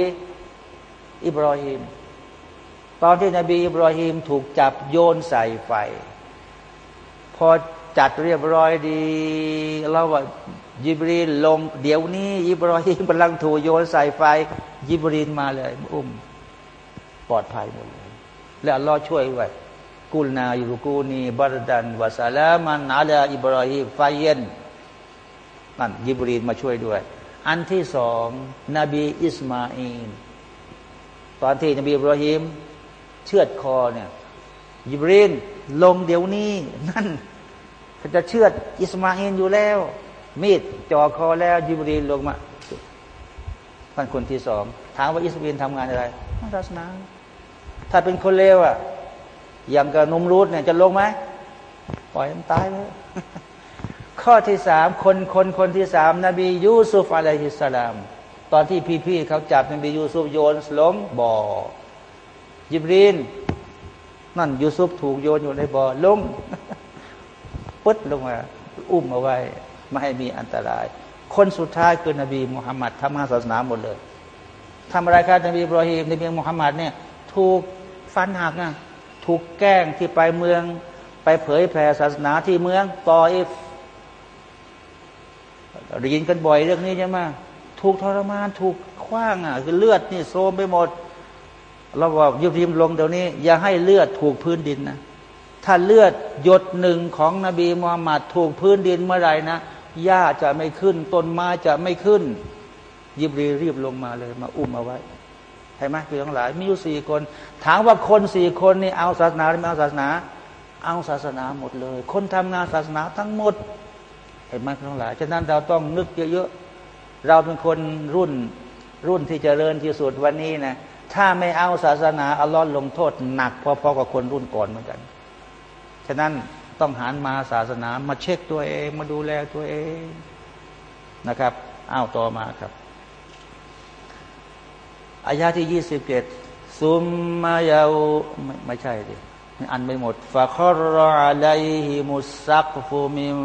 อิบรอฮิมตอนที่นบีอิบรอฮิมถูกจับโยนใส่ไฟพอ จัดเรียบร้อยดีเราว่ายิบรีนลง เดี๋ยวนี้ยิบรอฮิมกำลังถูโยนใส่ไฟ ยิบรีนมาเลย อุ้ม ปลอดภัยหมดเลยแล้วรอช่วยไว้قلنا يا نار كوني بردا وسلاما على إبراهيم ไฟเย็นนั่นยิบรีนมาช่วยด้วย อันที่สองนบีอิสมาอินตอนที่นบีอิบรอฮิมเชือดคอเนี่ยยิบรีนลงเดี๋ยวนี้นั่น เขาจะเชือดอิสมาอินอยู่แล้ว มีดจ่อคอแล้วยิบรีนลงมาท่านคนที่สองถามว่าอิสมาอินทำงานอะไรศาสนาถ้าเป็นคนเลวอะ อย่างกับนุมรูดเนี่ยจะลงไหมปล่อยมันตายเลยข้อที่สามคนคนคนที่สามนบียูซุฟอะลัยฮิสสลาม ตอนที่พี่ๆเขาจับนบียูซุฟโยนลงบ่อยิบรีนนั่นยูซุฟถูกโยนอยู่ในบ่อลง ปึ๊ดลงมา อุ้มเอาไว้ ไม่ให้มีอันตราย คนสุดท้ายคือนบีมุฮัมมัดทำงานศาสนาหมดเลยทำอะไรครับนบีอิบราฮิมนบีมุฮัมมัดเนี่ยถูกฟันหักนะถูกแกล้งที่ไปเมือง ไปเผยแผ่ศาสนาที่เมืองตออิฟได้ยินกันบ่อยเรื่องนี้ใช่ไหมถูกทรมานถูกคว้างอะคือเลือดนี่โซมไปหมด เราบอกยุบยิมลงเดี๋ยวนี้ อย่าให้เลือดถูกพื้นดินนะ ถ้าเลือดหยดหนึ่งของนบีมูฮัมมัดถูกพื้นดินเมื่อไรนะหญ้าจะไม่ขึ้น ต้นไม้จะไม่ขึ้น ยิบรีรีบลงมาเลยมาอุ้มเอาไว้ใช่ไหมพี่ทั้งหลาย มีอยู่สี่คน ถามว่าคนสี่คนนี่เอาศาสนาหรือไม่เอาศาสนา เอาศาสนาหมดเลย คนทำงานศาสนาทั้งหมดเห็นไหมทั้งหลายฉะนั้นเราต้องนึกเยอะๆเราเป็นคนรุ่นรุ่นที่จเจริญที่สุดวันนี้นะถ้าไม่เอาศาสนาอัลลอฮ์ลงโทษหนักพอๆกับคนรุ่นก่อนเหมือนกัน ฉะนั้นต้องหันมาศาสนามาเช็คตัวเอง มาดูแลตัวเองนะครับอ้าวต่อมาครับอายาที่ยี่สิบเจ็ดซุมมายาวไม่ใช่ดิอันไม่หมดฟะคอรอะลัยฮิมุสซักฟูมิม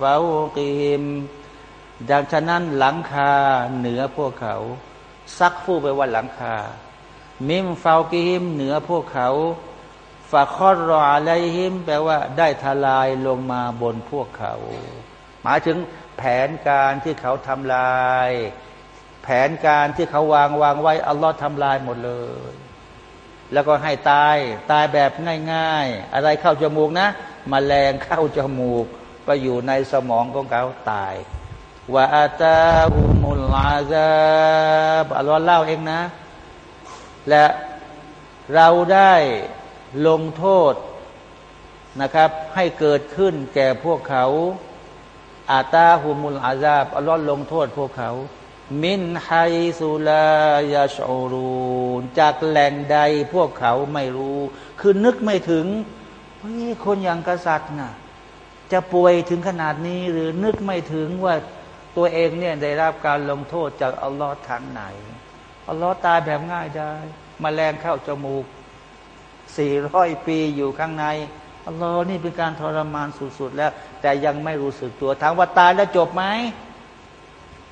ฟาวกิฮิมดังฉะนั้นหลังคาเหนือพวกเขา ซักฟูไปว่าหลังคา มิมฟาวกิฮิมเหนือพวกเขา ฟะคอรอะลัยฮิม แปลว่าได้ทลายลงมาบนพวกเขา หมายถึงแผนการที่เขาทำลาย แผนการที่เขาวางวางไว้ อัลลอฮ์ทำลายหมดเลย แล้วก็ให้ตาย ตายแบบง่าย ๆ อะไรเข้าจมูกนะมแมลงเข้าจมูกไปอยู่ในสมองของเขาตายว่าอาตาอุมุลอาซาบอัลลอฮ์เล่าเองนะ และเราได้ ลงโทษนะครับ ให้เกิดขึ้นแก่พวกเขา อาตาหุมุลอาซาบอัลลอฮ์ลงโทษพวกเขา มินไฮสุลายาชอรูนจากแหล่งใดพวกเขาไม่รู้ คือนึกไม่ถึงเฮ้ยคนอย่างกษัตริย์น่ะจะป่วยถึงขนาดนี้หรือนึกไม่ถึงว่าตัวเองเนี่ยได้รับการลงโทษจากอัลลอฮ์ทางไหนอัลลอฮ์ตายแบบง่ายได้มาแรงเข้าจมูก สี่ร้อยปีอยู่ข้างในอัลลอฮ์นี่เป็นการทรมานสุดๆแล้ว แต่ยังไม่รู้สึกตัวถามว่าตายแล้วจบไหม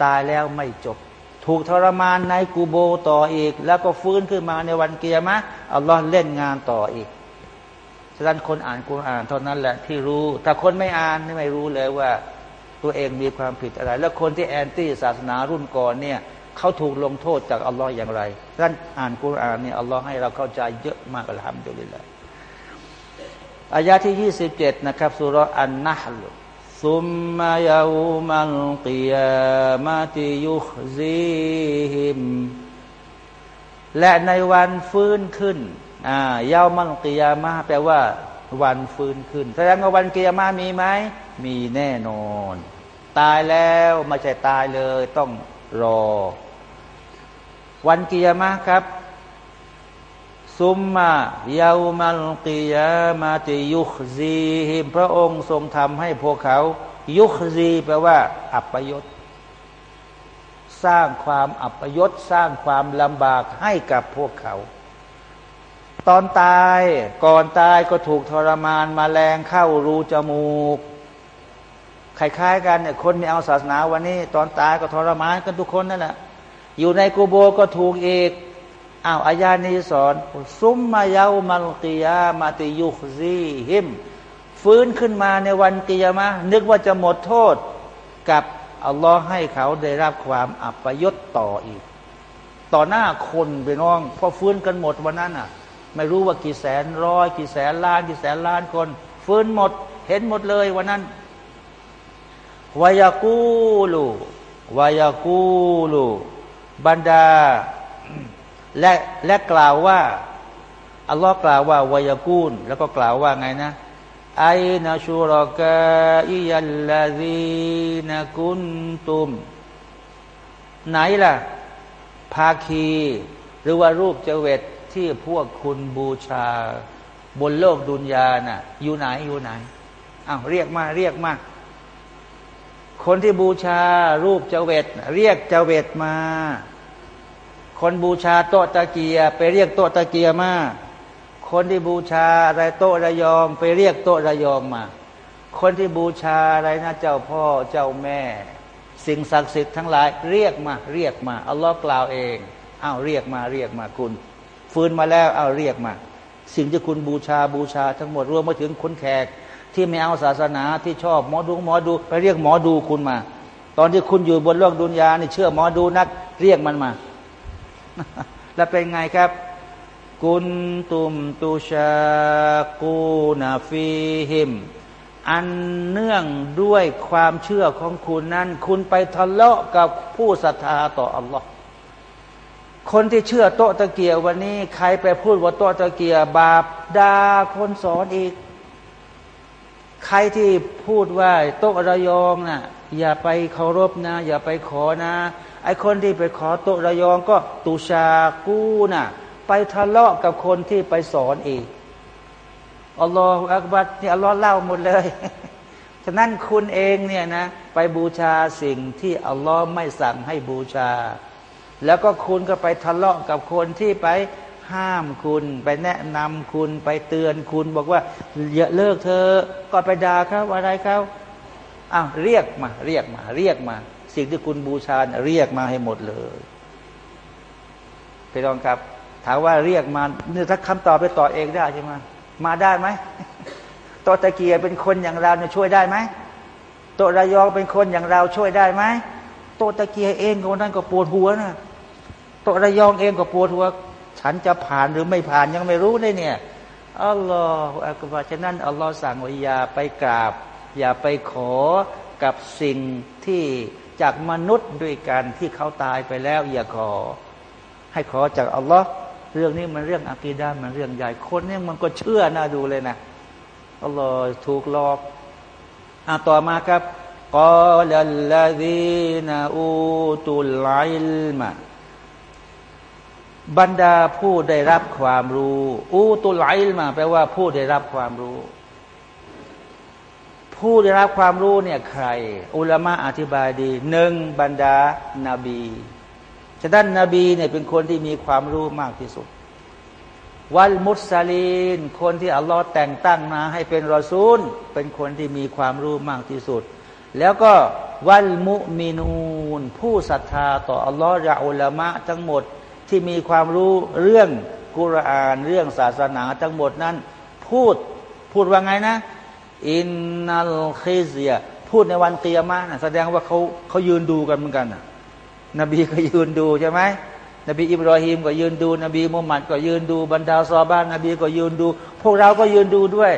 ตายแล้วไม่จบ ถูกทรมานในกูโบต่ออีก แล้วก็ฟื้นขึ้นมาในวันเกียร์มะอัลลอฮ์เล่นงานต่ออีกฉะนั้นคนอ่านกุรอานเท่านั้นแหละที่รู้ถ้าคนไม่อ่านไม่รู้เลยว่า ตัวเองมีความผิดอะไร แล้วคนที่แอนตี้ศาสนารุ่นก่อนเนี่ย เขาถูกลงโทษจากอัลลอฮ์อย่างไรฉะนั้นอ่านกุรอานเนี่ยอัลลอฮ์ให้เราเข้าใจเยอะมากอัลฮัมดุลิลละอายาที่ยี่สิบเจ็ดนะครับสุรอันนะฮ์ซุมมายามัลกิยามาติยุคซีฮิมและในวันฟื้นขึ้นอ่ายาวมัลกิยามาแปลว่า วันฟื้นขึ้น แสดงว่าวันกิยามามีไหม มีแน่นอน ตายแล้วไม่ใช่ตายเลยต้องรอ วันกิยามาครับ ซุมมายาวมัลกิยามาติยุคซีฮิมพระองค์ทรงทำให้พวกเขา ยุคซีแปลว่า อัปยศสร้างความอัปยศสร้างความลำบากให้กับพวกเขา ตอนตายก่อนตายก็ถูกทรมานมาแรงเข้ารูจมูกคล้ายๆกันเนี่ยคนไม่เอาศาสนาวันนี้ ตอนตายก็ทรมานกันทุกคนนั่นแหละ อยู่ในกูโบก็ถูกอีกอ้าวอายานี้สอนซุมมายาวมัลกิยามาติยุคซีหิม ฟื้นขึ้นมาในวันกิยามะนึกว่าจะหมดโทษกับอัลลอฮ์ให้เขาได้รับความอัปยศต่ออีก ต่อหน้าคนไปน้องพอฟื้นกันหมดวันนั้นอะ ไม่รู้ว่ากี่แสนร้อยกี่แสนล้านกี่แสนล้านคน ฟื้นหมดเห็นหมดเลยวันนั้นวายากูลูวายากูลู บรรดาและและกล่าวว่าอัลลอฮ์กล่าวว่าวายกูล แล้วก็กล่าวว่าไงนะไอนาชูรอกาอิยัลลาซีนกุนตุม ไหนล่ะ ภาคี หรือว่ารูปเจเวตที่พวกคุณบูชา บนโลกดุนยาน่ะ อยู่ไหนอยู่ไหนอ้าวเรียกมาเรียกมา คนที่บูชารูปเจเวตเรียกเจเวตมา คนบูชาโตตะเกีย ไปเรียกโตตะเกียมา คนที่บูชาอะไรโตระยอง ไปเรียกโตระยองมา คนที่บูชาอะไรนะเจ้าพ่อเจ้าแม่ สิ่งศักดิ์สิทธิ์ทั้งหลาย เรียกมา เรียกมาอัลลอฮ์กล่าวเองอ้าวเรียกมาเรียกมาคุณ ฟื้นมาแล้วอ้าวเรียกมา สิ่งที่คุณบูชาบูชาทั้งหมดรวมมาถึงคนแขก ที่ไม่เอาศาสนาที่ชอบหมอดูหมอดู ไปเรียกหมอดูคุณมา ตอนที่คุณอยู่บนโลกดุนยานี่เชื่อหมอดูนัก เรียกมันมา แล้วเป็นไงครับ กุนตุมตุชากูนาฟีหิม อันเนื่องด้วยความเชื่อของคุณนั้น คุณไปทะเลาะกับผู้ศรัทธาต่ออัลลอฮ์คนที่เชื่อโตตะเกียวันนี้ ใครไปพูดว่าโตตะเกียบาปดาคนสอนอีก ใครที่พูดว่าโต๊ะระยองนะ่ะอย่าไปเคารพนะ อย่าไปขอนะ ไอคนที่ไปขอโต๊ะระยองก็ตุชากู้นะ่ะ ไปทะเลาะกับคนที่ไปสอนอีกอัลลอฮฺอักบัดนี่อัลลอฮ์เล่าหมดเลยฉะนั้นคุณเองเนี่ยนะ ไปบูชาสิ่งที่อัลลอฮ์ไม่สั่งให้บูชา แล้วก็คุณก็ไปทะเลาะกับคนที่ไป ห้ามคุณ ไปแนะนำคุณไปเตือนคุณ บอกว่าอย่าเลิกเธอก็ไปด่าเขาอะไรเขาอ้าวเรียกมา เรียกมา เรียกมา สิ่งที่คุณบูชาเรียกมาให้หมดเลยพี่รองครับ ถามว่าเรียกมาเนี่ยถ้าคำตอบไปตอบเองได้ใช่ไหมมาได้ไหมโตตะเกียเป็นคนอย่างเราเนี่ยช่วยได้ไหมโตระยองเป็นคนอย่างเราช่วยได้ไหมโตตะเกียเองคนนั้นก็ปวดหัวนะโตระยองเองก็ปวดหัว ฉันจะผ่านหรือไม่ผ่านยังไม่รู้เลยเนี่ยอัลลอฮฺอักบารฉะนั้นอัลลอฮฺสั่งว่าอย่าไปกราบ อย่าไปขอกับสิ่งที่จากมนุษย์ด้วยกันที่เขาตายไปแล้ว อย่าขอ ให้ขอจากอัลลอฮ์เรื่องนี้มันเรื่องอะกีดามันเรื่องใหญ่คนนี่มันก็เชื่อน่าดูเลยนะอัลลอฮ์ถูกหลอกอะต่อมาครับกอลัลลดีนาอูตุลไลลมา บรรดาผู้ได้รับความรู้ อูตุลไลลมาแปลว่าผู้ได้รับความรู้ ผู้ได้รับความรู้เนี่ยใคร อุลามะอธิบายดีหนึ่งบรรดานาบีฉะนั้นนบีเนี่ยเป็นคนที่มีความรู้มากที่สุด วัลมุสลิน คนที่อัลลอฮ์แต่งตั้งมาให้เป็นรอซูล เป็นคนที่มีความรู้มากที่สุด แล้วก็วัลมุมินูน ผู้ศรัทธาต่ออัลลอฮ์ยาอุลามะทั้งหมด ที่มีความรู้เรื่องกุรอานเรื่องศาสนาทั้งหมดนั้น พูดพูดว่าไงนะ อินนัลคิเซียพูดในวันเตียมะนะแสดงว่าเขาเขายืนดูกันเหมือนกันนะนบีก็ยืนดูใช่ไหมนบีอิบรอฮิมก็ยืนดู นบีมุฮัมมัดก็ยืนดูบรรดาซอบ้านนบีก็ยืนดู พวกเราก็ยืนดูด้วย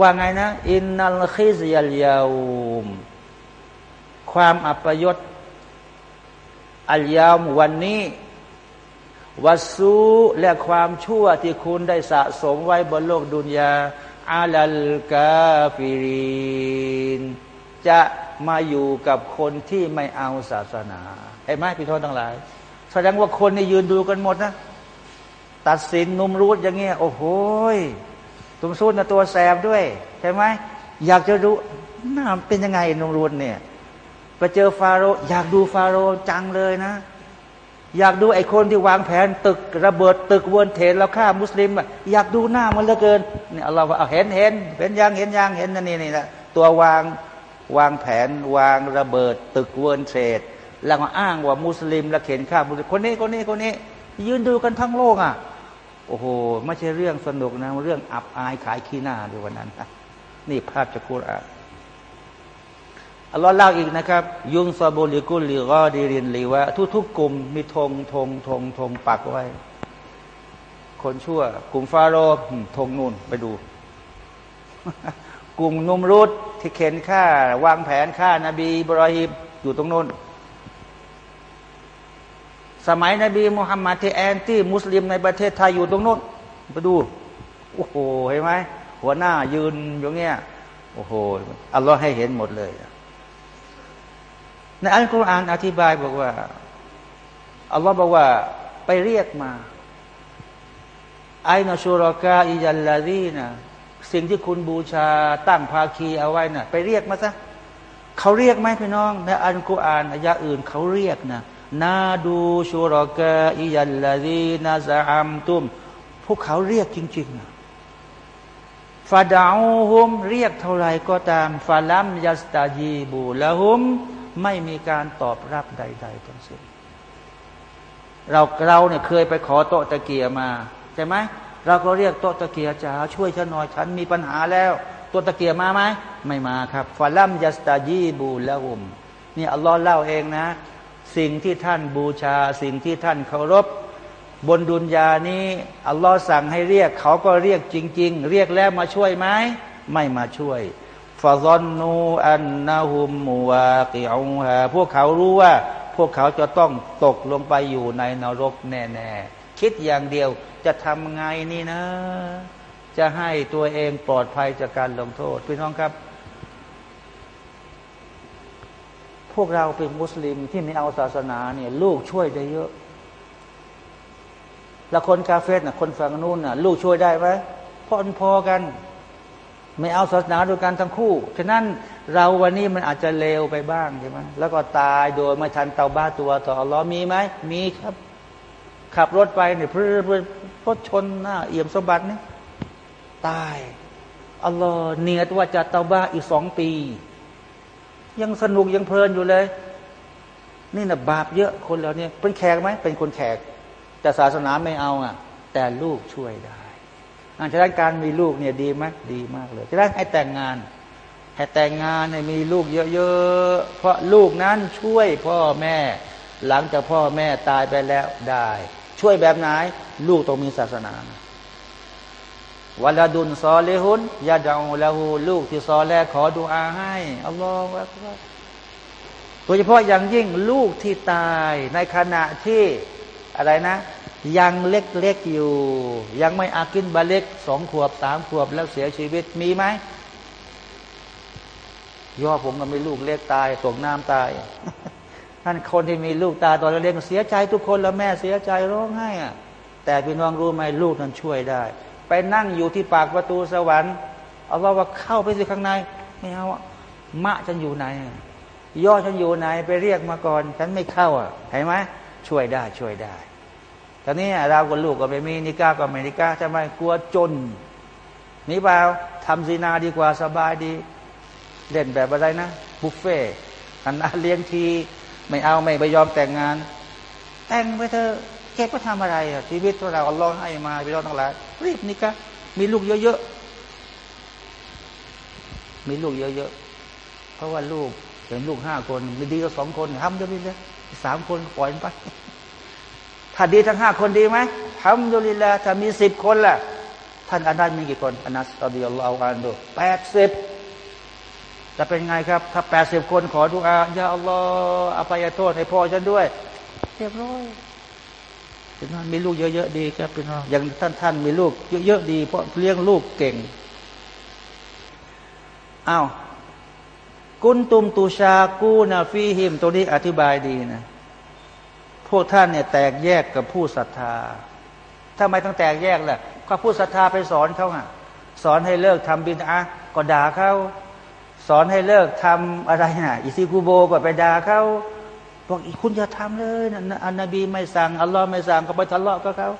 ว่าไงนะ อินนัลคิซียัลยาอุมความอัปยศ อัลยามวันนี้วัสูและความชั่วที่คุณได้สะสมไว้บนโลกดุนยาอาลัลกาฟิรินจะมาอยู่กับคนที่ไม่เอาศาสนาเห็นไหมพี่ทอนทั้งหลาย แสดงว่าคนนี่ยืนดูกันหมดนะ ตัดสินนุมรูดอย่างเงี้ยโอ้โหตุมซูดนะตัวแสบด้วย ใช่ไหมอยากจะรู้หน้าเป็นยังไงนุมรูดเนี่ย ไปเจอฟาโรอยากดูฟาโรจังเลยนะ อยากดูไอ้คนที่วางแผนตึกระเบิดตึกเวนเทนแล้วฆ่ามุสลิมอยากดูหน้ามันเหลือเกินเนี่ยเราเอาเห็นเห็นเห็นยังเห็นยังเห็นนี่นี่นะตัววางวางแผนวางระเบิดตึกเวนเทรดแล้วก็อ้างว่ามุสลิมละเข็นฆ่ามุสลิมคนนี้คนนี้คนนี้ ยืนดูกันทั้งโลกอะโอ้โหไม่ใช่เรื่องสนุกนะเรื่องอับอายขายขี้หน้าดูวันนั้นนี่ภาพจากคุราน อัลลอฮ์เล่าอีกนะครับ ยุงซาบุลิกุลิกอดีรินลีวะทุกทุกลุ่มมีธงธงธงธงปักไว้ คนชั่ว กลุ่มฟาโรห์ธงนู่นไปดู กลุ่มนุมรุดที่เข็นฆ่า วางแผนฆ่านาบีบรอฮิมอยู่ตรงนู้นสมัยนบีมุฮัมมัดที่แอนตี้มุสลิมในประเทศไทยอยู่ตรงนู้นไปดู โอ้โหเห็นไหมหัวหน้ายืนอย่างเงี้ยโอ้โหอัลลอฮ์ให้เห็นหมดเลย ในอัลกุรอานอธิบายบอกว่าอัลลอฮ์บอกว่าไปเรียกมาไอนชูรกาอิจัลลาดีนะสิ่งที่คุณบูชาตั้งภาคีเอาไว้นะ่ะ ไปเรียกมาซะเขาเรียกไหมพี่น้องในอันกุรอานอายะอื่นเขาเรียกนะนาดูชูรกะอิยัลลาดีนาซาอัมตุม พวกเขาเรียกจริงๆนะฟาดาวฮุมเรียกเท่าไรก็ตามฟาลัมยัสตาจีบูละฮุม ไม่มีการตอบรับใด ๆทั้งสิ้นเราเราเนี่ยเคยไปขอโต๊ะตะเกียมาใช่ไหมเราก็เรียกโต๊ะตะเกียจ๋าช่วยฉันหน่อยฉันมีปัญหาแล้วต๊ะตะเกียมาไหมไม่มาครับฟาลัมยัสตาจีบูละอุมนี่อัลลอฮ์เล่าเองนะ สิ่งที่ท่านบูชา สิ่งที่ท่านเคารพ บนดุนยานี้อัลลอฮ์สั่งให้เรียก เขาก็เรียกจริง ๆ เรียกแล้วมาช่วยไหมไม่มาช่วย ฟาซอนนูอันนาฮุมมูวากิอูฮาพวกเขารู้ว่า พวกเขาจะต้องตกลงไปอยู่ในนรกแน่ๆ คิดอย่างเดียวจะทำไงนี่นะ จะให้ตัวเองปลอดภัยจากการลงโทษ พี่น้องครับ พวกเราเป็นมุสลิมที่ไม่เอาศาสนาเนี่ยลูกช่วยได้เยอะ แล้วคนกาเฟสน่ะคนฝั่งนู้นน่ะลูกช่วยได้ไหมพอพอกัน ไม่เอาศาสนาโดยกันทั้งคู่ ฉะนั้นเราวันนี้มันอาจจะเลวไปบ้างใช่ไหมแล้วก็ตายโดยไม่ทันเตาบ้าตัวต่ออัลลอฮ์มีไหม มีครับ ขับรถไปเนี่ยเพื่อรถชนหน้าเอี่ยมสมบัตินี่ตาย อัลลอฮ์เนียดว่าจะเตาบ้าอีกสองปี ยังสนุกยังเพลินอยู่เลย นี่นะบาปเยอะคนเราเนี่ยเป็นแขกไหมเป็นคนแขก แต่ศาสนาไม่เอาอะ แต่ลูกช่วยได้ อันฉะนั้นการมีลูกเนี่ยดีไหมดีมากเลยฉะนั้นให้แต่งงาน ให้แต่งงานให้มีลูกเยอะๆเพราะลูกนั้นช่วยพ่อแม่ หลังจากพ่อแม่ตายไปแล้วได้ ช่วยแบบไหน ลูกต้องมีศาสนาวัลดุนซอเลหุนยาดองละหูลูกที่ซอแลขอดูอาให้อัลลอฮฺโดยเฉพาะอย่างยิ่งลูกที่ตายในขณะที่อะไรนะ ยังเล็กๆอยู่ ยังไม่อากินบาเล็กสองขวบสามขวบแล้วเสียชีวิตมีไหมย่อผมก็มีลูกเล็กตายตกน้ำตายท่านคนที่มีลูกตายตอนเล็กเสียใจทุกคนแล้วแม่เสียใจร้องไห้อะแต่พี่น้องรู้ไหมลูกนั้นช่วยได้ ไปนั่งอยู่ที่ปากประตูสวรรค์เอาว่าว่าเข้าไปสิข้างในไม่เอามะฉันอยู่ไหน ย่อฉันอยู่ไหนไปเรียกมาก่อน ฉันไม่เข้าอะเห็นไหมช่วยได้ช่วยได้ ตอนนี้เรากับลูกก็ไม่มีนิก้าก็ไม่นิก้าทำไมกลัวจนนี่เปล่าทำซีนาดีกว่าสบายดี เล่นแบบอะไรนะบุฟเฟ่อันนาเลี้ยงทีไม่เอาไม่ไปยอมแต่งงาน แต่งไปเธอเก็บก็ทำอะไรอะชีวิตเราอาลองให้มาพี่น้องทั้งหลายรีบนิก้ามีลูกเยอะๆมีลูกเยอะๆเพราะว่าลูกเป็นลูกห้าคนมีดีก็สองคนทำเดี๋ยวนี้เลยสามคนปล่อยไป ถ้าดีทั้งห้าคนดีไหมทำดุลิลาถ้ามีสิบคนล่ะ ท่านอานัสมีกี่คนอานัสอัลลอฮฺอันดูแปดสิบจะเป็นไงครับ ถ้าแปดสิบคนขอดุอายาอัลลอฮฺอภัยโทษให้พ่อฉันด้วยเรียบร้อยเป็นว่ามีลูกเยอะๆดีครับเป็นว่าอย่างท่านท่านมีลูกเยอะๆดี เพราะเลี้ยงลูกเก่งอ้าวกุนตุมตูชากูนาฟีหิม ตัวนี้อธิบายดีนะ พวกท่านเนี่ยแตกแยกกับผู้ศรัทธาทำไมต้องแตกแยกล่ะก็ผู้ศรัทธาไปสอนเขาอะสอนให้เลิกทำบินอะก็ด่าเขาสอนให้เลิกทำอะไรน่ะอิซิกูโบก็ไปด่าเขาบอกอีคุณอย่าทำเลยนะอันนบีไม่สั่งอัลลอฮ์ไม่สั่งก็ไปทะเลาะกับเขา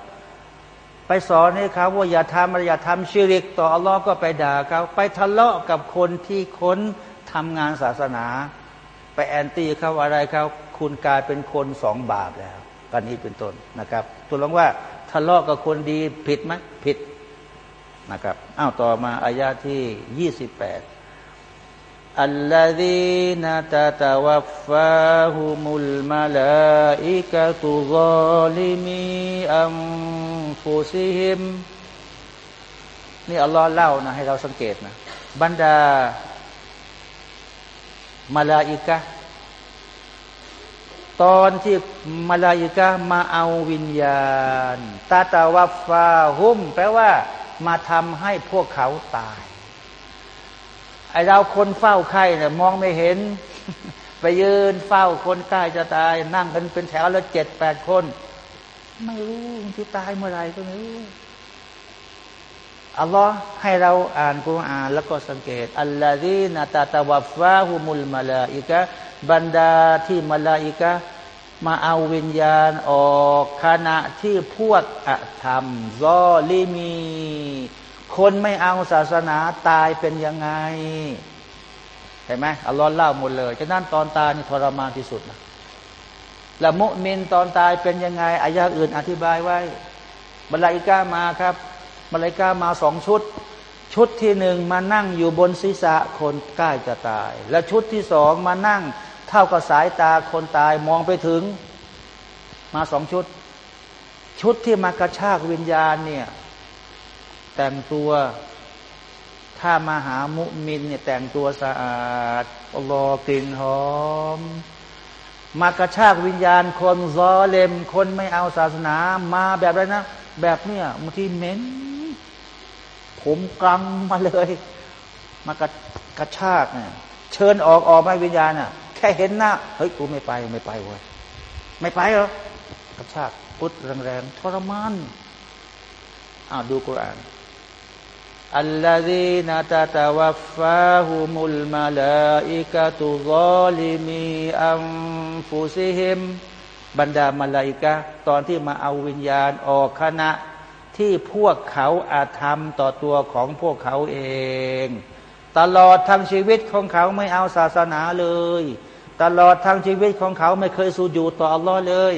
ไปสอนให้เขาว่าอย่าทำอะไรอย่าทำชิริก ต่ออัลลอฮ์ก็ไปด่าเขาไปทะเลาะกับคนที่ค้นทำงานศาสนา ไปแอนตี้เขาอะไรเขาคุณกลายเป็นคนสองบาปแล้วกันนี้เป็นต้นนะครับตัวลงว่าทะเลาะกับคนดีผิดไหมผิดนะครับอ้าวต่อมาอายาที่ยี่สิบแปดอัลลอฮีนาตาตาวฟาฮุมุลมาลาอิกะตุกอลิมีอัมฟุซิฮิมนี่อัลลอฮ์เล่านะให้เราสังเกตนะบรรดา มาลาอิกะตอนที่มาลายิกามาเอาวิญญาณตาตาวัฟฟาหุม แปลว่า มาทำให้พวกเขาตาย ไอเราคนเฝ้าไข่เนี่ยมองไม่เห็น ไปยืนเฝ้าคนใกล้จะตาย นั่งกันเป็นแถวแล้วเจ็ดแปดคน ไม่รู้ที่ตายเมื่อไรก็ไม่รู้ อัลลอฮ์ให้เราอ่านกุรอานแล้วก็สังเกตอัลลอฮีนาตาตาวัฟฟาหุมุลมาลาอิกะบรรดาที่มาลาอิกะมาเอาวิญญาณออกขณะที่พวกอธรรมซอลิมี คนไม่เอาศาสนาตายเป็นยังไงเห็นไหมอัลลอฮ์เล่าหมดเลยฉะนั้นตอนตายนี่ทรมานที่สุดนะละมุมินตอนตายเป็นยังไงอายะอื่นอธิบายไว้บรรลายกามาครับ บรรลายกามาสองชุด ชุดที่หนึ่งมานั่งอยู่บนศีรษะคนใกล้จะตาย และชุดที่สองมานั่งเท่ากับสายตาคนตายมองไปถึง มาสองชุด ชุดที่มากระชากวิญญาณเนี่ยแต่งตัวถ้ามาหามุมินเนี่ยแต่งตัวสะอาดรอกลิ่นหอม มากระชากวิญญาณคนซอเลมคนไม่เอาศาสนา มาแบบไรนะ แบบเนี้ยบางทีเหม็น ผมกลังมาเลย มากระกระชากเนะ่ยเชิญออกออกไม่วิญญาณน่ะ แค่เห็นหน้าเฮ้ยกูไม่ไปไม่ไปเว้ยไม่ไปเหรอกระชากพุทธแรงๆทรมานอ้าวดูกุรอานอัลลอฮีนาตาตาวฟาฮุมุลมาลาอิกะตุซอลิมีอัมฟุซิฮิมบรรดามาลาอิกะตอนที่มาเอาวิญญาณออกขณะ ที่พวกเขาอาธรรมต่อตัวของพวกเขาเอง ตลอดทั้งชีวิตของเขาไม่เอาศาสนาเลย ตลอดทั้งชีวิตของเขาไม่เคยสูญูต่ออัลลอฮ์เลย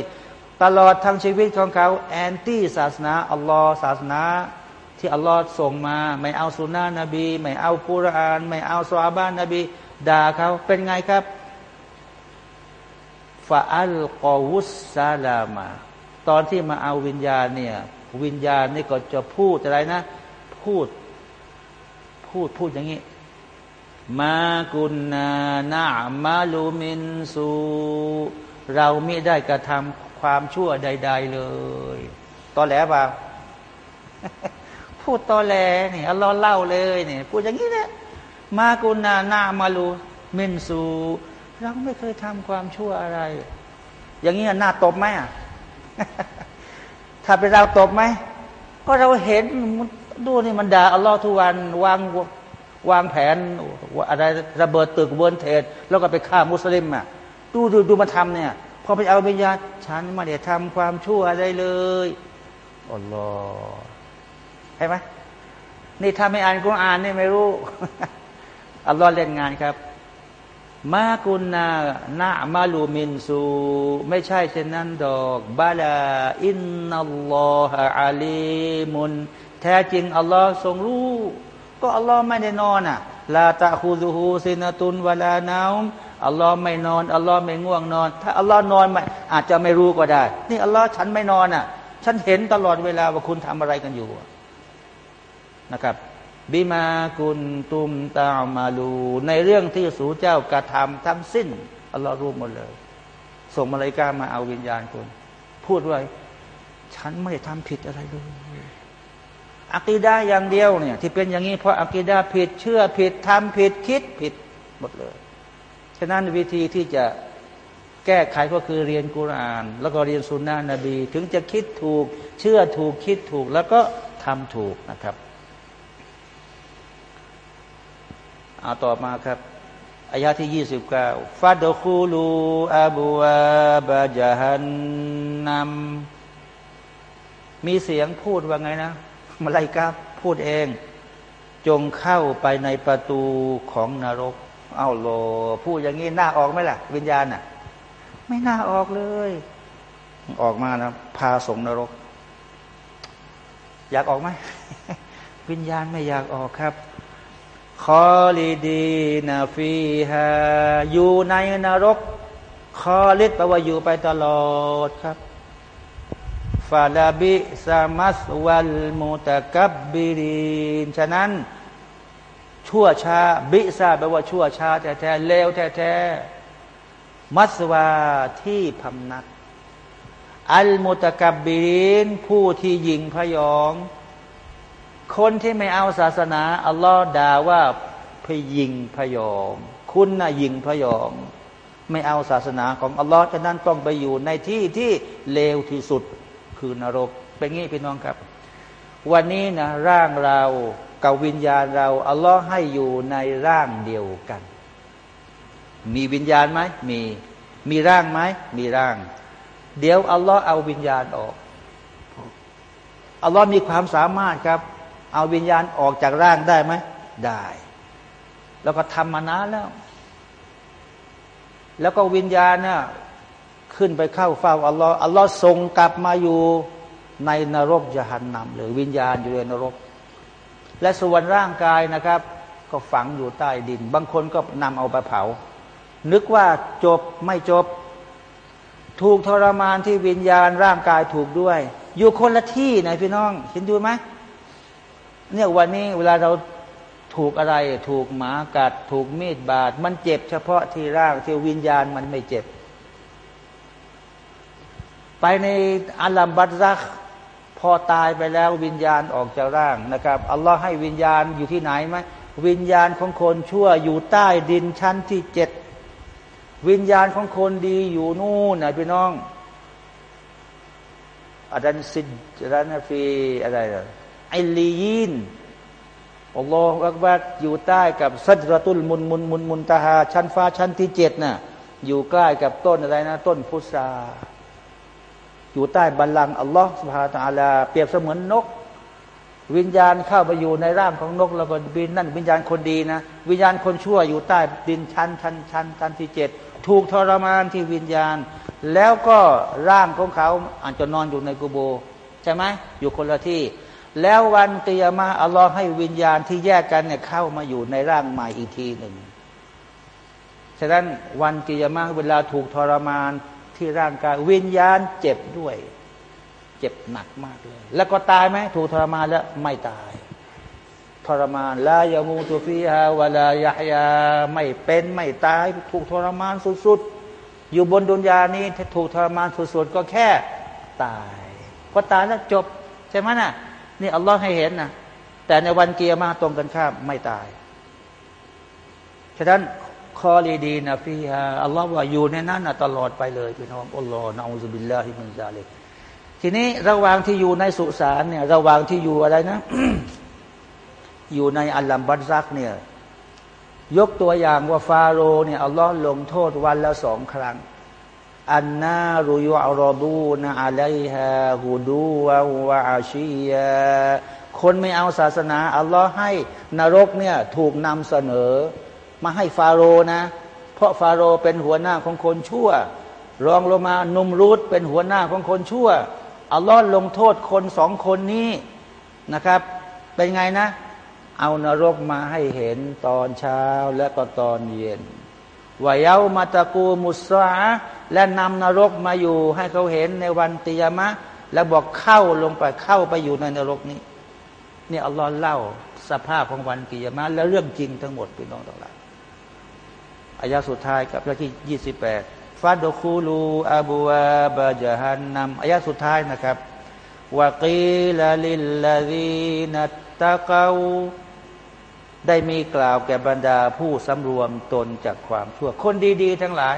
ตลอดทั้งชีวิตของเขาแอนตี้ศาสนาอัลลอฮ์ศาสนา ที่อัลลอฮ์ส่งมา ไม่เอาสุนนะนบี ไม่เอากุราน ไม่เอาสวาบานนบีด่าเขาเป็นไงครับฟาอัลกอวุสซาลามา ตอนที่มาเอาวิญญาณเนี่ย วิญญาณนี่ก็จะพูดอะไรนะ พูด พูดพูดอย่างนี้ มากุนนานามาลูมินสูเราไม่ได้กระทำความชั่วใด ๆ เลย ตอนแหลเปล่าพูดตอแหลนี่อัลลอฮ์เล่าเลยนี่พูดอย่างนี้แหละมากุนาหน้ามาลูเมนสูเราไม่เคยทำความชั่วอะไร อย่างนี้น้าตบไหมอะ ถ้าเป็นเราตบไหมก็เราเห็นดูนี่มันด่าอัลลอฮ์ทุกวันวางวางแผนอะไรระเบิดตึกเวิร์นเทดแล้วก็ไปฆ่ามุสลิมอะดูดูดูมาทำเนี่ยพอไปเอาวิญญาณฉันมาเดี๋ยวทำความชั่วอะไรเลยอัลลอฮ์ช่ไหมนี่ถ้าไม่อ่านกุรอานนี่ไม่รู้อัลลอฮ์เล่นงานครับ มากุนนานามาลูมินสูไม่ใช่เช่นนั้นดอกบาลาอินนัลลอฮะอาลีมุนแท้จริงอัลลอฮ์ทรงรู้ ก็อัลลอฮ์ไม่ได้นอนอะลาตะคูซูฮูซินตุนวลานาวมอัลลอฮ์ไม่นอนอัลลอฮ์ไม่ง่วงนอน ถ้าอัลลอฮ์นอนไม่อาจจะไม่รู้ก็ได้ นี่อัลลอฮ์ฉันไม่นอนอะ ฉันเห็นตลอดเวลาว่าคุณทำอะไรกันอยู่นะครับ บิมากุลตุมตามาลูในเรื่องที่สูเจ้ากระทำทั้งสิ้นอัลลอฮ์รู้หมดเลย ส่งมาลายกามาเอาวิญญาณคุณ พูดไว้ฉันไม่ได้ทำผิดอะไรเลยอักีดาอย่างเดียวเนี่ย ที่เป็นอย่างนี้เพราะอักีดาผิดเชื่อผิดทำผิดคิดผิดหมดเลยฉะนั้นวิธีที่จะแก้ไขก็คือเรียนกุราน แล้วก็เรียนสุนนะนบี ถึงจะคิดถูก เชื่อถูกคิดถูกแล้วก็ทำถูกนะครับ เอาต่อมาครับอายาที่ยี่สิบเก้าฟาดคูลูอาบูอาบาจฮันนัมมีเสียงพูดว่าไงนะมาไลกาพูดเอง จงเข้าไปในประตูของนรก เอาโลพูดอย่างนี้หน้าออกไหมล่ะ วิญญาณน่ะ ไม่น่าออกเลย ออกมานะพาส่งนรก อยากออกไหมวิญญาณไม่อยากออกครับ คอลีดีนาฟีฮาอยู่ในนรก คอลิดแปลว่าอยู่ไปตลอดครับฟาลาบิซามัสวัลมุตะกับบิรินฉะนั้น ชั่วช้าบิซาแปลว่าชั่วช้าแท้แท้เลวแท้แท้มัสวาที่พำนัก อัลมุตะกับบิรินผู้ที่ยิงพยอง คนที่ไม่เอาศาสนา อัลลอฮ์ด่าว่าพยิงพยองคุณน่ะยิงพยองไม่เอาศาสนาของอัลลอฮ์ฉะนั้นต้องไปอยู่ในที่ที่เลวที่สุดคือนรก เป็นงี้พี่น้องครับ วันนี้นะร่างเรากับวิญญาณเรา อัลลอฮ์ให้อยู่ในร่างเดียวกัน มีวิญญาณไหมมี มีร่างไหมมีร่าง เดี๋ยวอัลลอฮ์เอาวิญญาณออกอัลลอฮ์มีความสามารถครับ เอาวิญญาณออกจากร่างได้ไหมได้ แล้วก็ทำมานานแล้ว แล้วก็วิญญาณเนี่ยขึ้นไปเข้าเฝ้าอัลลอฮ์อัลลอฮ์ส่งกลับมาอยู่ในนรกยหันนำหรือวิญญาณอยู่ในนรก และส่วนร่างกายนะครับ ก็ฝังอยู่ใต้ดิน บางคนก็นำเอาไปเผา นึกว่าจบไม่จบ ถูกทรมานที่วิญญาณร่างกายถูกด้วย อยู่คนละที่ไหนพี่น้องเห็นดูไหม เนี่ยวันนี้เวลาเราถูกอะไร ถูกหมากัด ถูกมีดบาด มันเจ็บเฉพาะที่ร่างที่วิญญาณมันไม่เจ็บ ไปในอัลลัมบัตซักพอตายไปแล้ววิญญาณออกจากร่างนะครับอัลลอฮ์ให้วิญญาณอยู่ที่ไหนไหมวิญญาณของคนชั่วอยู่ใต้ดินชั้นที่เจ็ดวิญญาณของคนดีอยู่นู่นนะพี่น้องอาจารย์สิจารนฟีอะไรนะ ไอลียินอัลลอฮฺอักบัดอยู่ใต้กับสัจรตุลมุนมุนมุนมุนตาหาชั้นฟ้าชั้นที่เจ็ดน่ะอยู่ใกล้กับต้นอะไรนะ ต้นพุทราอยู่ใต้บัลลังก์อัลลอฮฺสุบฮาตาลา เปรียบเสมือนนก วิญญาณเข้าไปอยู่ในร่างของนก แล้วก็บินนั่น วิญญาณคนดีนะ วิญญาณคนชั่วอยู่ใต้ดินชั้นชั้นชั้นชั้นที่เจ็ดถูกทรมานที่วิญญาณ แล้วก็ร่างของเขาอาจจะนอนอยู่ในกูโบ ใช่ไหมอยู่คนละที่ แล้ววันเตียมาอัลลอฮ์ให้วิญญาณที่แยกกันเนี่ยเข้ามาอยู่ในร่างใหม่อีกทีหนึ่งฉะนั้นวันกิยามะเวลาถูกทรมานที่ร่างกายวิญญาณเจ็บด้วย เจ็บหนักมากเลย แล้วก็ตายไหมถูกทรมานแล้วไม่ตาย ทรมานلا يموت فيها ولا يحيىไม่เป็นไม่ตาย ถูกทรมานสุดๆ อยู่บนดุนยานี้ถูกทรมานสุดๆ ก็แค่ตายพอตายแล้วจบ ใช่ไหมนะ่ะ นี่อัลลอฮ์ให้เห็นนะแต่ในวันเกียร์มาตรงกันข้ามไม่ตาย ฉะนั้นخالدين فيهاอัลลอฮ์ว่าอยู่ในนั้นนะตลอดไปเลยพี่น้องอัลลอฮ์ نعوذ بالله من ذلكทีนี้ระหว่างที่อยู่ในสุสานเนี่ย ระหว่างที่อยู่อะไรนะ อยู่ในอัลลัมบัตซักเนี่ย ยกตัวอย่างว่าฟาโรเนี่ยอัลลอฮ์ลงโทษวันละสองครั้ง อันนารุยอรดูนะอะลัยฮะฮูดูวะวะอาชียะคนไม่เอาศาสนา อัลลอฮ์ให้นรกเนี่ยถูกนำเสนอ มาให้ฟาโรนะ เพราะฟาโรเป็นหัวหน้าของคนชั่ว รองลงมานุมรูดเป็นหัวหน้าของคนชั่ว อัลลอฮ์ลงโทษคนสองคนนี้นะครับ เป็นไงนะ เอานรกมาให้เห็นตอนเช้าและก็ตอนเย็นวายามาตะกูมุสา และนำนรกมาอยู่ให้เขาเห็นในวันติยามะ แล้วบอกเข้าลงไปเข้าไปอยู่ในนรกนี้นี่อัลลอฮ์เล่าสภาพของวันกิยามะและเรื่องจริงทั้งหมดพี่น้องทั้งหลายอายาสุดท้ายกับอายาที่ยี่สิบแปดฟาดคูลูอาบูอาบาจฮันนัมอายาสุดท้ายนะครับวากีลาลิลลาดีนัตตะกาได้มีกล่าวแก่บรรดาผู้สำรวมตนจากความชั่ว คนดี ๆ ทั้งหลาย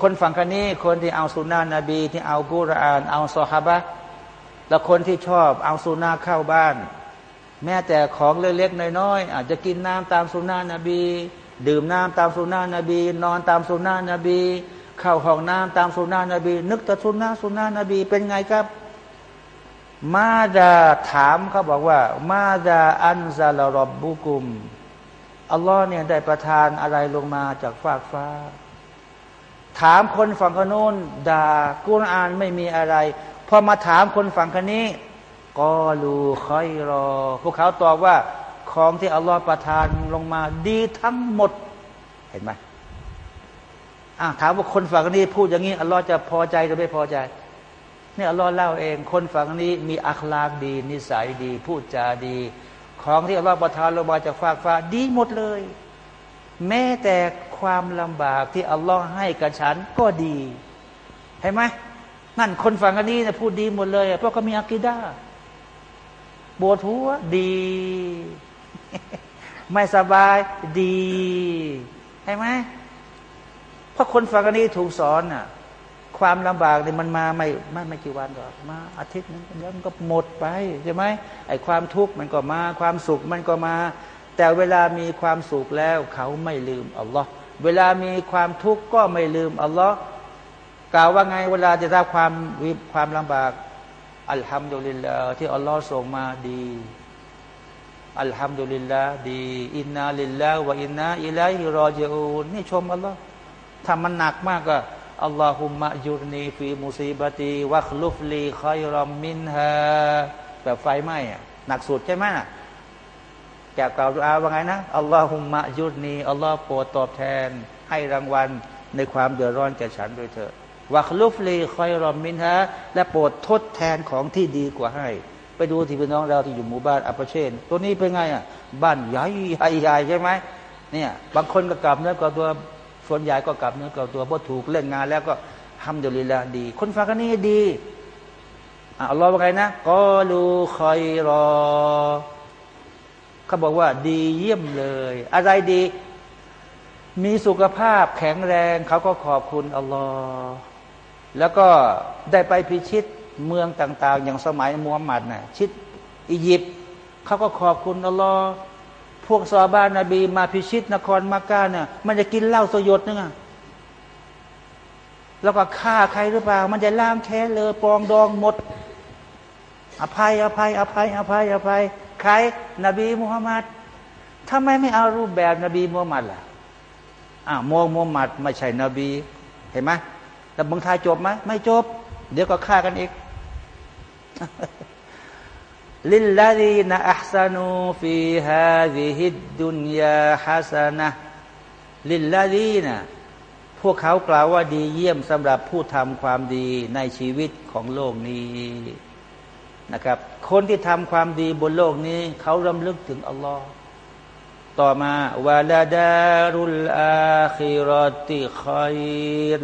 คนฝั่งกันนี้คนที่เอาสุนานะนบี ที่เอากุรอาน เอาซอฮาบะแล้วคนที่ชอบเอาสุนาเข้าบ้าน แม้แต่ของเล็กๆน้อยๆอาจจะกินน้ำตามสุนานะนบี ดื่มน้ำตามสุนานะบี นอนตามสุนานะบี เข้าห้องน้ำตามสุนานะบี นึกแต่สุนาสุนานะบี เป็นไงครับ มาดาถามเขาบอกว่า มาดาอันซาลรบบุกุมอัลลอฮ์เนี่ยได้ประทานอะไรลงมาจากฟากฟ้า ถามคนฝั่งคนนู้นด่ากุรอานไม่มีอะไร พอมาถามคนฝั่งคนนี้กอลูคอยรอ พวกเขาตอบว่าของที่อัลลอฮฺประทานลงมาดีทั้งหมด เห็นไหมอ่าถามว่าคนฝั่งนี้พูดอย่างนี้อัลลอฮฺจะพอใจหรือไม่พอใจนี่อัลลอฮฺเล่าเอง คนฝั่งนี้มีอัคลากดี นิสัยดี พูดจาดี ของที่อัลลอฮฺประทานลงมาจากฟากฟ้าดีหมดเลย แม้แต่ ความลำบากที่อัลลอฮฺให้กับฉันก็ดีเห็นไหมนั่นคนฝั่งนี้นะพูดดีหมดเลย เพราะเขามีอักิดาปวดหัวดี ไม่สบายดีใช่ไหมเพราะคนฟังกันนี้ถูกสอนอะ ความลำบากเนี่ยมันมาไม่ไม่ไม่กี่วันหรอกมาอาทิตย์นึงแล้วมันก็หมดไปใช่ไหมไอ้ความทุกข์มันก็มา ความสุขมันก็มา แต่เวลามีความสุขแล้ว เขาไม่ลืมอัลลอฮ์ เวลามีความทุกข์ก็ไม่ลืมอัลลอฮ์กล่าวว่าไงเวลาจะรับความวิความลำบาก الحمد لله ที่อัลลอฮ์ส่งมาดี الحمد لله الذي إنا لله وإنا إليه راجعون นี่ชมอัลลอฮ์ถ้ามันหนักมากก็اللهم أجرني في مصيبتي واخلف لي خيرا منهاแบบไฟไหม้หนักสุดใช่ไหม แกกล่าวดูอาว่าไงนะاللهم أجرني อัลลอฮ์โปรดตอบแทน ให้รางวัลในความเดือดร้อนแก่ฉันด้วยเถอะวัคลุฟลีคอยรอมมินฮาและโปรดทดแทนของที่ดีกว่าให้ ไปดูที่พี่น้องเราที่อยู่หมู่บ้านอัปเชน ตัวนี้เป็นไงอะบ้านใหญ่ใหญ่ใหญ่ใช่ไหมเนี่ยบางคนก็กลับเนื้อกลับตัวส่วนใหญ่ก็กลับเนื้อกลับตัวเพราะถูกเล่นงานแล้วก็ทำดุลิละดี คนฟังกันนี่ดีอัลลอฮ์ว่าไงนะกอลูคอยรอ เขาบอกว่าดีเยี่ยมเลย อะไรดี มีสุขภาพแข็งแรง เขาก็ขอบคุณอัลลอฮ์แล้วก็ได้ไปพิชิตเมืองต่าง ๆ อย่างสมัยมูฮัมหมัดนะ่ะชิดอียิปต์เขาก็ขอบคุณอัลลอฮ์พวกซอบ้านนบี มาพิชิตนครมักกะเนี่ยมันจะกินเหล้าสยดนึงอะแล้วก็ฆ่าใครหรือเปล่า มันจะล้างแค้นเลยปองดองหมด อภัยอภัย อภัย อภัย อภัย ใครนบีมุฮัมมัดทำไมไม่เอารูปแบบนบีมุฮัมมัดล่ะอ่ามมุฮัมมัดไม่ใช่นบีเห็นไหมแต่บางทายจบไหมไม่จบ เดี๋ยวก็ฆ่ากันอีกลิลลาดีนอัพซานูฟีฮาซิฮิดดุนยาฮัสนะลิลลาดีนะพวกเขากล่าวว่าดีเยี่ยมสำหรับผู้ทำความดีในชีวิตของโลกนี้ นะครับ คนที่ทำความดีบนโลกนี้ เขารำลึกถึงอัลลอฮ์ต่อมาวาลาดารุลอาคิรอติคอย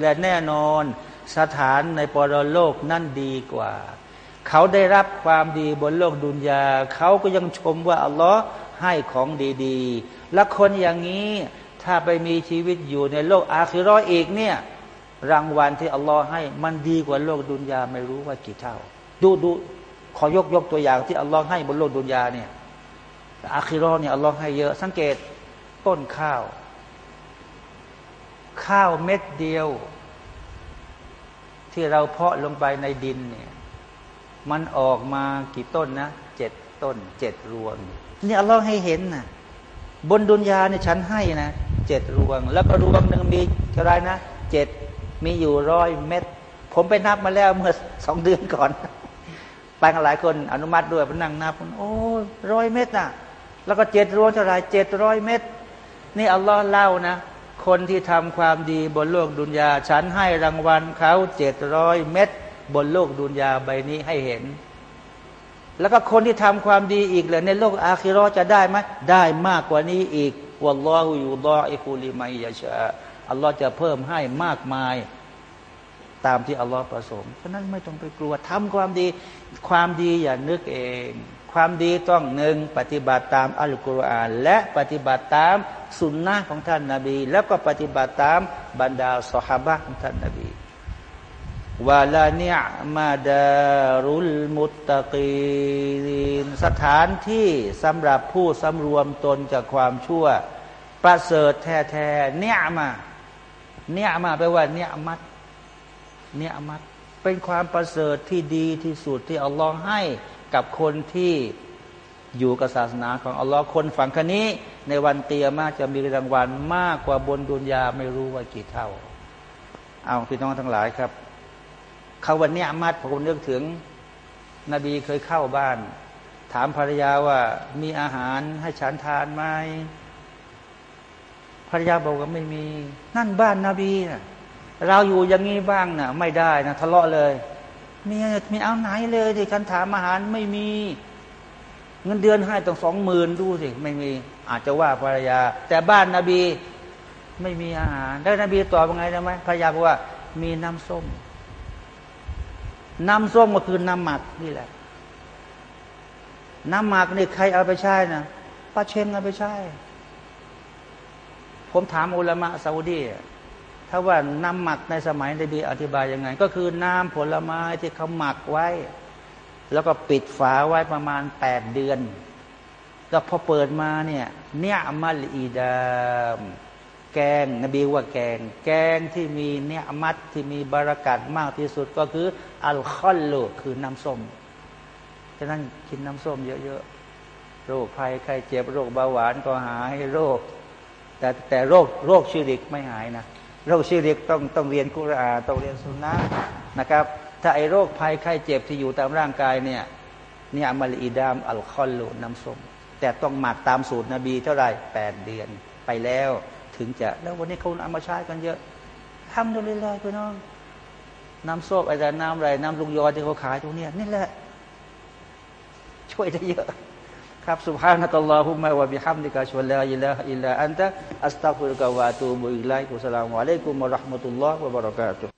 และแน่นอนสถานในปรโลกนั่นดีกว่า เขาได้รับความดีบนโลกดุนยา เขาก็ยังชมว่าอัลลอฮ์ให้ของดีๆ และคนอย่างนี้ถ้าไปมีชีวิตอยู่ในโลกอาคิรออีกเนี่ยรางวัลที่อัลลอฮ์ให้มันดีกว่าโลกดุนยาไม่รู้ว่ากี่เท่า ดูดู ขอยกยกตัวอย่างที่อัลลอฮ์ให้บนโลกดุนยาเนี่ยอาคิรอเนี่ยอัลลอฮ์ให้เยอะ สังเกตต้นข้าว ข้าวเม็ดเดียว ที่เราเพาะลงไปในดินเนี่ย มันออกมากี่ต้นนะเจ็ดต้นเจ็ดรวงนี่อัลลอฮ์ให้เห็นนะบนดุนยาเนี่ยฉันให้นะเจ็ดรวง แล้วก็รวงหนึ่งมีอะไรนะเจ็ดมีอยู่ร้อยเม็ดผมไปนับมาแล้วเมื่อสองเดือนก่อน ไปกันหลายคนอนุมัติด้วยไปนั่งนับโอ้ร้อยเม็ดน่ะแล้วก็เจ็ดรวงเท่าไรเจ็ดร้อยเม็ดนี่อัลลอฮ์เล่านะ คนที่ทำความดีบนโลกดุนยา ฉันให้รางวัลเขาเจ็ดร้อยเม็ดบนโลกดุนยาใบนี้ให้เห็น แล้วก็คนที่ทำความดีอีกเลยในโลกอาคิรอจะได้ไหมได้มากกว่านี้อีกวัลลอฮุยูดออิคุลิมัยยาชาอัลลอฮ์จะเพิ่มให้มากมายตามที่อัลลอฮ์ประสงค์ ฉะนั้นไม่ต้องไปกลัวทำความดี ความดีอย่านึกเอง ความดีต้องหนึ่งปฏิบัติตามอัลกุรอาน และปฏิบัติตามสุนนะของท่านนาบี แล้วก็ปฏิบัติตามบรรดาสหบะของท่านนาบีวาลาเนียมาดารุลมุตตะกีนสถานที่สำหรับผู้สำรวมตนจากความชั่ว ประเสริฐแท้แท้เนียมาเนียมาแปลว่าเนียมัดเนียมัด เป็นความประเสริฐที่ดีที่สุดที่อัลลอฮ์ให้กับคนที่อยู่กับศาสนาของอัลลอฮ์คนฝั่งคนนี้ในวันเตียมาจะมีรางวัลมากกว่าบนดุนยาไม่รู้ว่ากี่เท่า เอาพี่น้องทั้งหลายครับคาวันนี้อามัดผมนึกถึง นบีเคยเข้าบ้าน ถามภรรยาว่ามีอาหารให้ฉันทานไหมภรรยาบอกว่าไม่มี นั่นบ้านนาบีนะ เราอยู่อย่างนี้บ้างนะไม่ได้นะทะเลาะเลยมีมีเอาไหนเลยที่ฉันถามอาหารไม่มี เงินเดือนให้ต้องสองหมื่นดูสิไม่มี อาจจะว่าภรรยา แต่บ้านนาบีไม่มีอาหารแล้วนบีตอบว่าไงได้ไหมภรรยาบอกว่า มีน้ำส้ม น้ำส้มก็คือน้ำหมักนี่แหละ น้ำหมักนี่ใครเอาไปใช้นะป้าเชงเอาไปใช้ผมถามอุลามะซาอุดี ถ้าว่าน้ำหมักในสมัยนบีอธิบายยังไง ก็คือน้ำผลไม้ที่เขาหมักไว้ แล้วก็ปิดฝาไว้ประมาณแปดเดือนก็พอเปิดมาเนี่ยنعم الإدام แกงนบีว่าแกง แกงที่มีเนื้อมัดที่มีบารากัดมากที่สุดก็คือالخلคือน้ำส้มฉะนั้นกินน้ำส้มเยอะๆ โรคภัยไข้เจ็บโรคเบาหวานก็หายโรค แต่แต่โรคโรคชิริกไม่หายนะ โรคชิริกต้องต้องเรียนกุรอานต้องเรียนสุนนะนะครับ ถ้าไอโรคภัยไข้เจ็บที่อยู่ตามร่างกายเนี่ยنعم الإدام الخلน้ำส้มแต่ต้องหมักตามสูตรนบีเท่าไหร่แปดเดือนไปแล้วถึงจะ แล้ววันนี้เขาเอามาใช้กันเยอะทำดูเลยเลยพี่น้อง น้ำส้มอะไรน้ำอะไรน้ำลูกยอที่เขาขายตรงนี้นี่แหละ ช่วยได้เยอะ ครับسبحانك اللهم وبحمدك أشهد أن لا إله إلا أنت أستغفرك وأتوب إليك السلام عليكم ورحمة الله وبركاته